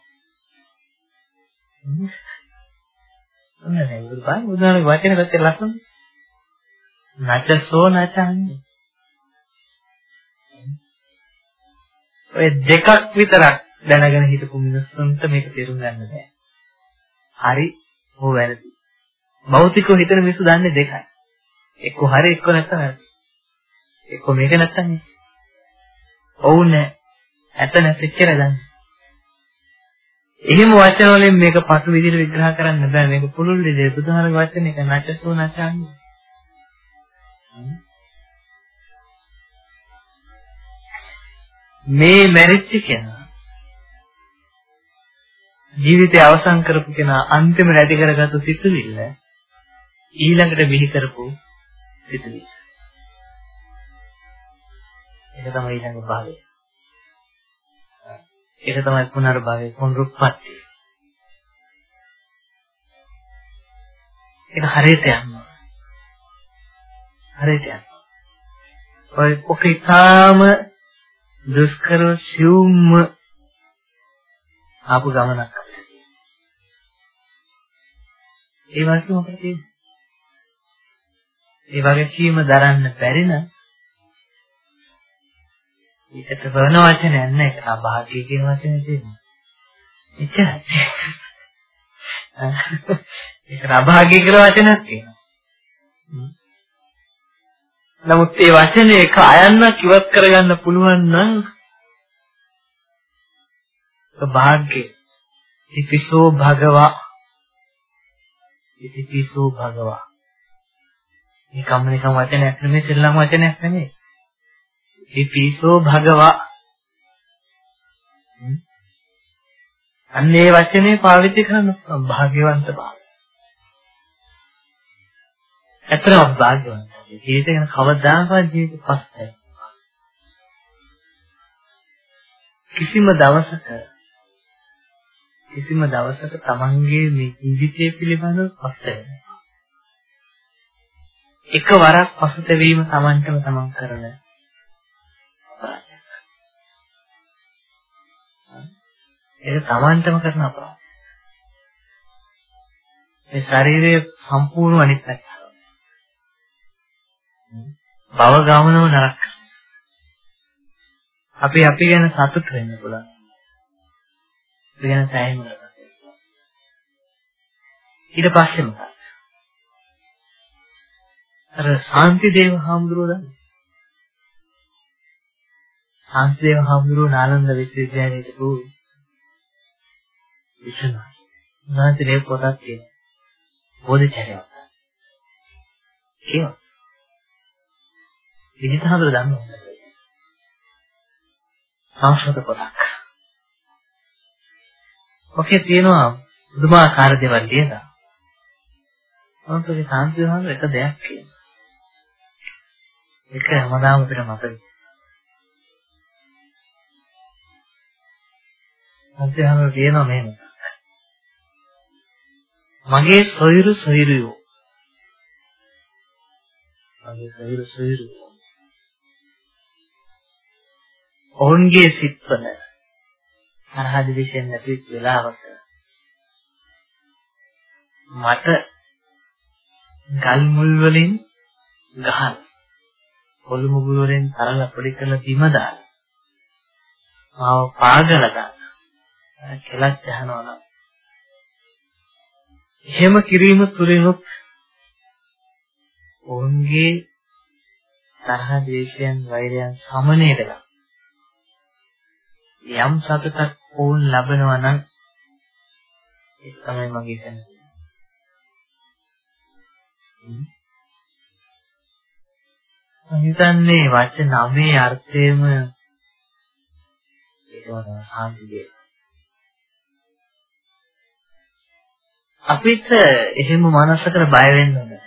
ඔන්න නේද බලන්න බුදුහාමගේ වචන කොච්චර ලස්සනද? නටසෝ නටන්නේ. ඔය දෙකක් විතරක් දැනගෙන හිටපු මිනිස්සුන්ට මේක තේරුම් ගන්න බෑ. හරි හෝ වැරදි. භෞතිකව හිතන මිනිස්සු දන්නේ දෙකයි. එක්ක හරි එක්ක නැත්නම් වැරදි. එක්ක මේක නැත්නම් නේ. ඔව් නෑ. ඇත නැතිච්චර දන්නේ. එහෙම වචන වලින් මේක පටු විදිහට විග්‍රහ කරන්න බෑ. මේක පුළුල් විදිහට බුදුහාමගේ වචන එක නැචසෝ නැචන්නේ. මේ මැරිච්ච කෙනා ජීවිතය අවසන් කරපු කෙනා අන්තිම රැදි කරගත්තු සිතුවිල්ල ඊළඟට බිහි කරපු සිතුවිල්ල. ඒක තමයි ඊළඟ භාවය. ඒක තමයි පුනර්භවය පුනරුත්පත්ති. ඒක හරියට යනවා. හරියට යනවා. ඔය ඔකිතාම දුෂ්කර සියුම්ම ආපු ගමනක් ඒ වගේ මොකද තියෙන්නේ? ඒ වගේ කීම දරන්න බැරි නම් ඒකට වෙන වචනයක් නැහැ ඒක අභාග්‍ය කියන වචනේ තියෙනවා. එච්චරයි. ඒක අභාග්‍ය කියලා වචනක් තියෙනවා. නමුත් ඒ වචනේ එක අයන්නක් ඉවත් කරගන්න පුළුවන් නම් භාග්‍ය ඉතිසෝ භගවා ඉතිපිසෝ භගවා. නිකම් නිකම් වචනයක් නෙමෙයි සෙල්ලම් වචනයක් නෙමෙයි. ඉතිපිසෝ භගවා. අන්න ඒ වචනේ පාවිච්චි කරන භාග්‍යවන්ත භාවය ඇත්තම භාග්‍යවන්ත. ජීවිතේ ගැන කවදාකවත් ජීවිත පස්තයි කිසිම දවසක කිසිම දවසක තමන්ගේ මේ ජීවිතය පිළිබඳව පස්තයි එකවරක් පසුතැවීම තමන්ටම තමන් කරන ඒක තමන්ටම කරන අපරාධය. මේ ශරීරයේ සම්පූර්ණ අනිත් පැත්ත. භව ගමනම නරක. අපි අපි ගැන සතුට වෙන්න පුළුවන්. ඒ ගැන සෑහීම කරගන්න. ඊට පස්සේ මොකක්ද? අර ශාන්ති දේව හාමුදුරුවෝ දන්නේ. ශාන්ති දේව හාමුදුරුවෝ නාලන්ද විශ්වවිද්‍යාලයේ හිටපු විසුණුයි. උන්වහන්සේ පොතක් තියෙනවා. බෝධිචර්යාවක්. කියනවා. විදිහටම දන්නවා. සංස්කෘත පොතක්. ඔකේ තියෙනවා බුදුමාකාර දේවල් ලියලා. මොකද සාන්ති වහන්සේ එක දෙයක් කියනවා. ඒක හැමදාම අපිට මතකයි. අන්තිමට කියනවා මෙහෙම. මගේ සොයුරු සොයුරියෝ. මගේ සොයුරු සොයුරියෝ. ඔවුන්ගේ සිත්වල අරහදි විශ්ෙන් නැති වෙලාවක මට ගල් මුල් වලින් ගහන පොළු මුගුරු වලින් තරල පොඩි කරලා බිම දාලා මාව පාගල ගන්න. කෙලක් යහනවා නම්. එහෙම කිරීම තුළිනුත් ඔවුන්ගේ තරහ දේශයන් වෛරයන් සමනය වෙලා යම් සතුටක් වුන් ලබනවා නම් ඒක තමයි මගේ දැනුම. මම හිතන්නේ වචන නමේ අර්ථයම ඒක වගේ සාන්තිය. අපිට එහෙම මනසකට බය වෙන්න ඕනේ.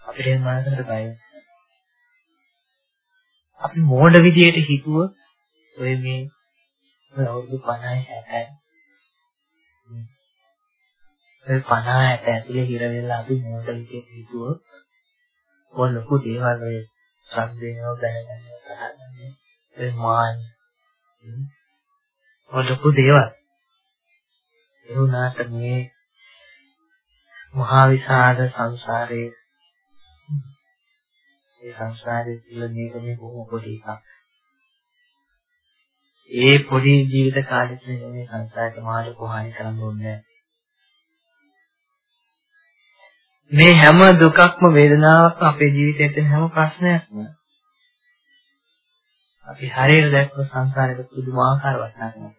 අපිට එහෙම මනසකට බය වෙන්න. අපි මෝඩ විදියට හිතුව ඔය මේ අවුරුදු 50 60 ඒ 50ට ඇතුලේ හිර වෙලා අපි මොකද විදියට හිතුවොත් ඔය ලොකු දේවල් ඔය සම්දේනව දැනගන්න තරන්නේ ඒ මාන. ඔය ලොකු දේවල්. ඒ වුණාට මේ මහා විශාල සංසාරයේ ඒ සංසාරයේ තුල මේක මේ බොහොම පොඩි එකක්. ඒ පොඩි ජීවිත කාලෙත් මේ සංසාරේ මාළු කොහානි කරන්න ඕනේ මේ හැම දුකක්ම වේදනාවක්ම අපේ ජීවිතයේ තියෙන හැම ප්‍රශ්නයක්ම අපි හරියට දැක්ක සංසාරයක පුදුමාකාර වටිනාකමක්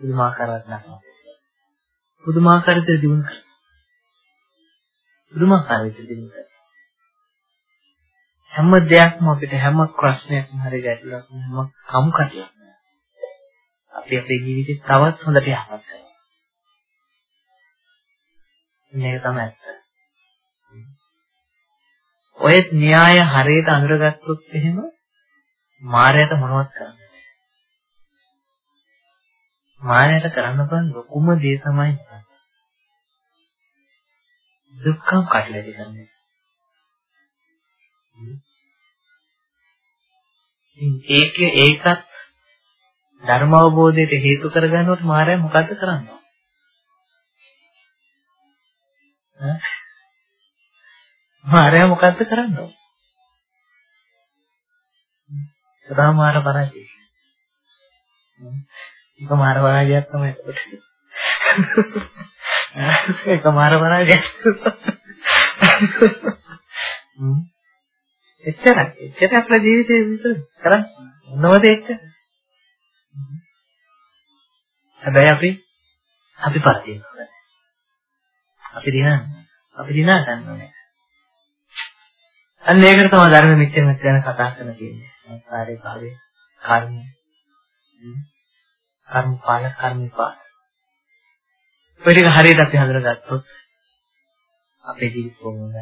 පුදුමාකාර වටිනාකමක්. පුදුමාකාර විදිහට දිනු කරා පුදුමාකාර විදිහට දිනු කරා හැම දෙයක්ම අපිට හැම ප්‍රශ්නයක්ම හරි ගැටලුවක්ම හැම කම්කටොලක්ම අපි අපේ ජීවිතේ තවත් හොඳට යහපත් කරනවා මේක තමයි ඇත්ත. ඔය න්‍යාය හරියට අඳුරගත්තොත් එහෙම මායයට මොනවත් කරන්න බෑ. මායයට කරන්න බෑ ලොකුම දේ තමයි දුක්ඛම් කටලැටි කරන්නේ. ඒක ඒකත් ධර්ම අවබෝධයට හේතු කරගන්නකොට මායя මොකද්ද කරන්නේ? මාරයා මොකද්ද කරන්නේ? සදා මාර පරාජය. ඒක මාර පරාජයක් තමයි ඒක. ඒක මාර පරාජයක්. එච්චරයි. එච්චර අපේ ජීවිතේ විතර කරන්නේ. මොනවද එච්චර? හැබැයි අපි අපි පරදිනවා. අපි දිනන අපි දිනා ගන්න ඕනේ. අන්න ඒකට තමයි ධර්ම මිත්‍ර මිත්‍ර ගැන කතා කරන තියෙන්නේ. සංසාරේ භාවයේ කර්ම. කර්ම පාල කර්ම පාල. ඔය ටික හරියට අපි හඳුනගත්තොත් අපේ ජීවිත කොහොමද?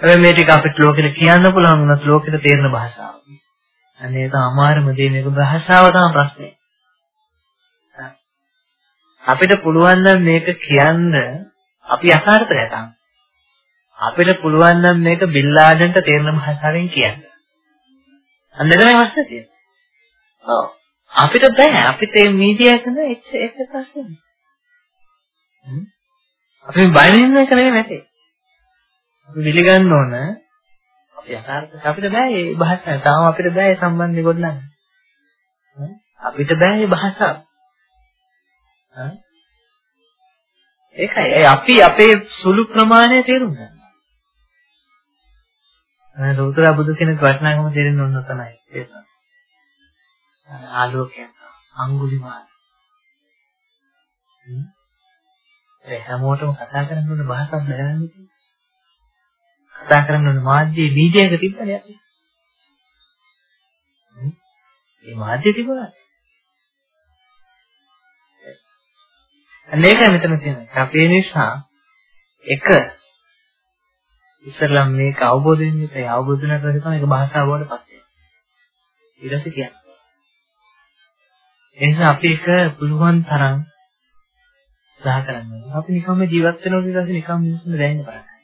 හැබැයි මේ ටික අපිට ලෝකෙට කියන්න පුළුවන් වුණත් ලෝකෙට තේරෙන භාෂාව. අනේ ඒක අමාරුම දේ මේක භාෂාව තමයි ප්‍රශ්නේ. අපිට පුළුවන් නම් මේක කියන්න අපි යථාර්ථය ගන්න. අපිට පුළුවන් නම් මේක බිල්ලාඩන්ට තේරෙන භාෂාවෙන් කියන්න. අන්න එතනයි අවශ්‍ය තියෙන්නේ. ඔව්. අපිට බෑ. අපිට මේ මීඩියා එක නෑ ඒක ඒක ප්‍රශ්නේ. අපි බයින්න එක නෙමෙයි මැටේ. අපි පිළිගන්න ඕන අපි යථාර්ථ අපිට බෑ මේ භාෂාව. තාම අපිට බෑ මේ සම්බන්ධය ගොඩනගන්න. අපිට බෑ මේ භාෂාව. ඒකයි අපි අපේ සුළු ප්‍රමාණය තේරුම් ගන්න. අනේ ලෝතර බුදු කෙනෙක් වටිනාකම තේරෙන්න ඕන තමයි. ඒක. ආලෝකයක් අඟුලිමාල. ඒ හැමෝටම කතා කරන්න ඕන භාෂාවක් දැනගන්න කතා කරන්න ඕන මාධ්‍යයේ බීජයක තිබ්බනේ අපි. මේ මාධ්‍ය තිබුණා. මේකයි මෙතන තියෙන්නේ. අපේ නිසා එක ඉස්සරලම් මේක අවබෝධ වෙන්නේ ඒ අවබෝධ වෙන පස්සේ තමයි ඒක භාෂාව වලට පත් වෙන්නේ. ඊට පස්සේ කියන්නේ. ඒ නිසා අපි එක පුළුවන් තරම් සහ කරන්නේ. අපි නිකම්ම ජීවත් වෙනවා කියලා ඉතින් නිකම් මිනිස්සුන්ට දැනෙන්න පටන් ගන්නවා.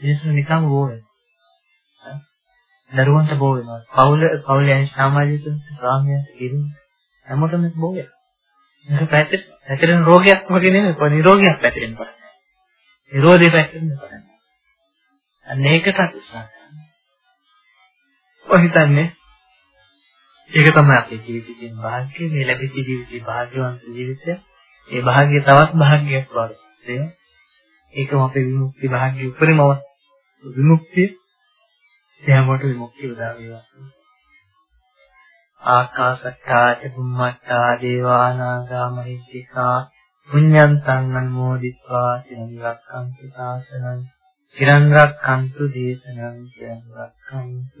මිනිස්සුන් නිකම් බෝ වෙනවා. දරුවන්ට බෝ වෙනවා. පවුල පවුලේ සමාජික ග්‍රාමයන්ට කිරින් හැමෝටම බෝ වෙනවා. මේක පැත්තට පැතිරෙන රෝගයක් වගේ නෙමෙයි කො නිරෝගයක් පැතිරෙන්න පටන් ගන්නවා. නිරෝධය පැතිරෙන්න පටන් ගන්නවා. අන්න ඒකට උත්සාහ කරන්න. ඔය හිතන්නේ ඒක තමයි අපේ ජීවිතයේ භාග්‍ය මේ ලැබිච්ච ජීවිතේ භාග්‍යවන්ත ජීවිතය. ඒ භාග්‍ය තවත් භාග්‍යයක් වගේ. ඒකම අපේ විමුක්ති භාග්‍ය උපරිමව විමුක්තිය එයාමට විමුක්තිය උදා වේවා. ආකාශත්තාච බුම්මත්තා දේවානාගා මහිද්దికා පුඤ්ඤන්තං අනුමෝදිත්වා සිරංගක්ඛන්තු සාසනං සිරංගක්ඛන්තු දේශනං සිරංගක්ඛන්තු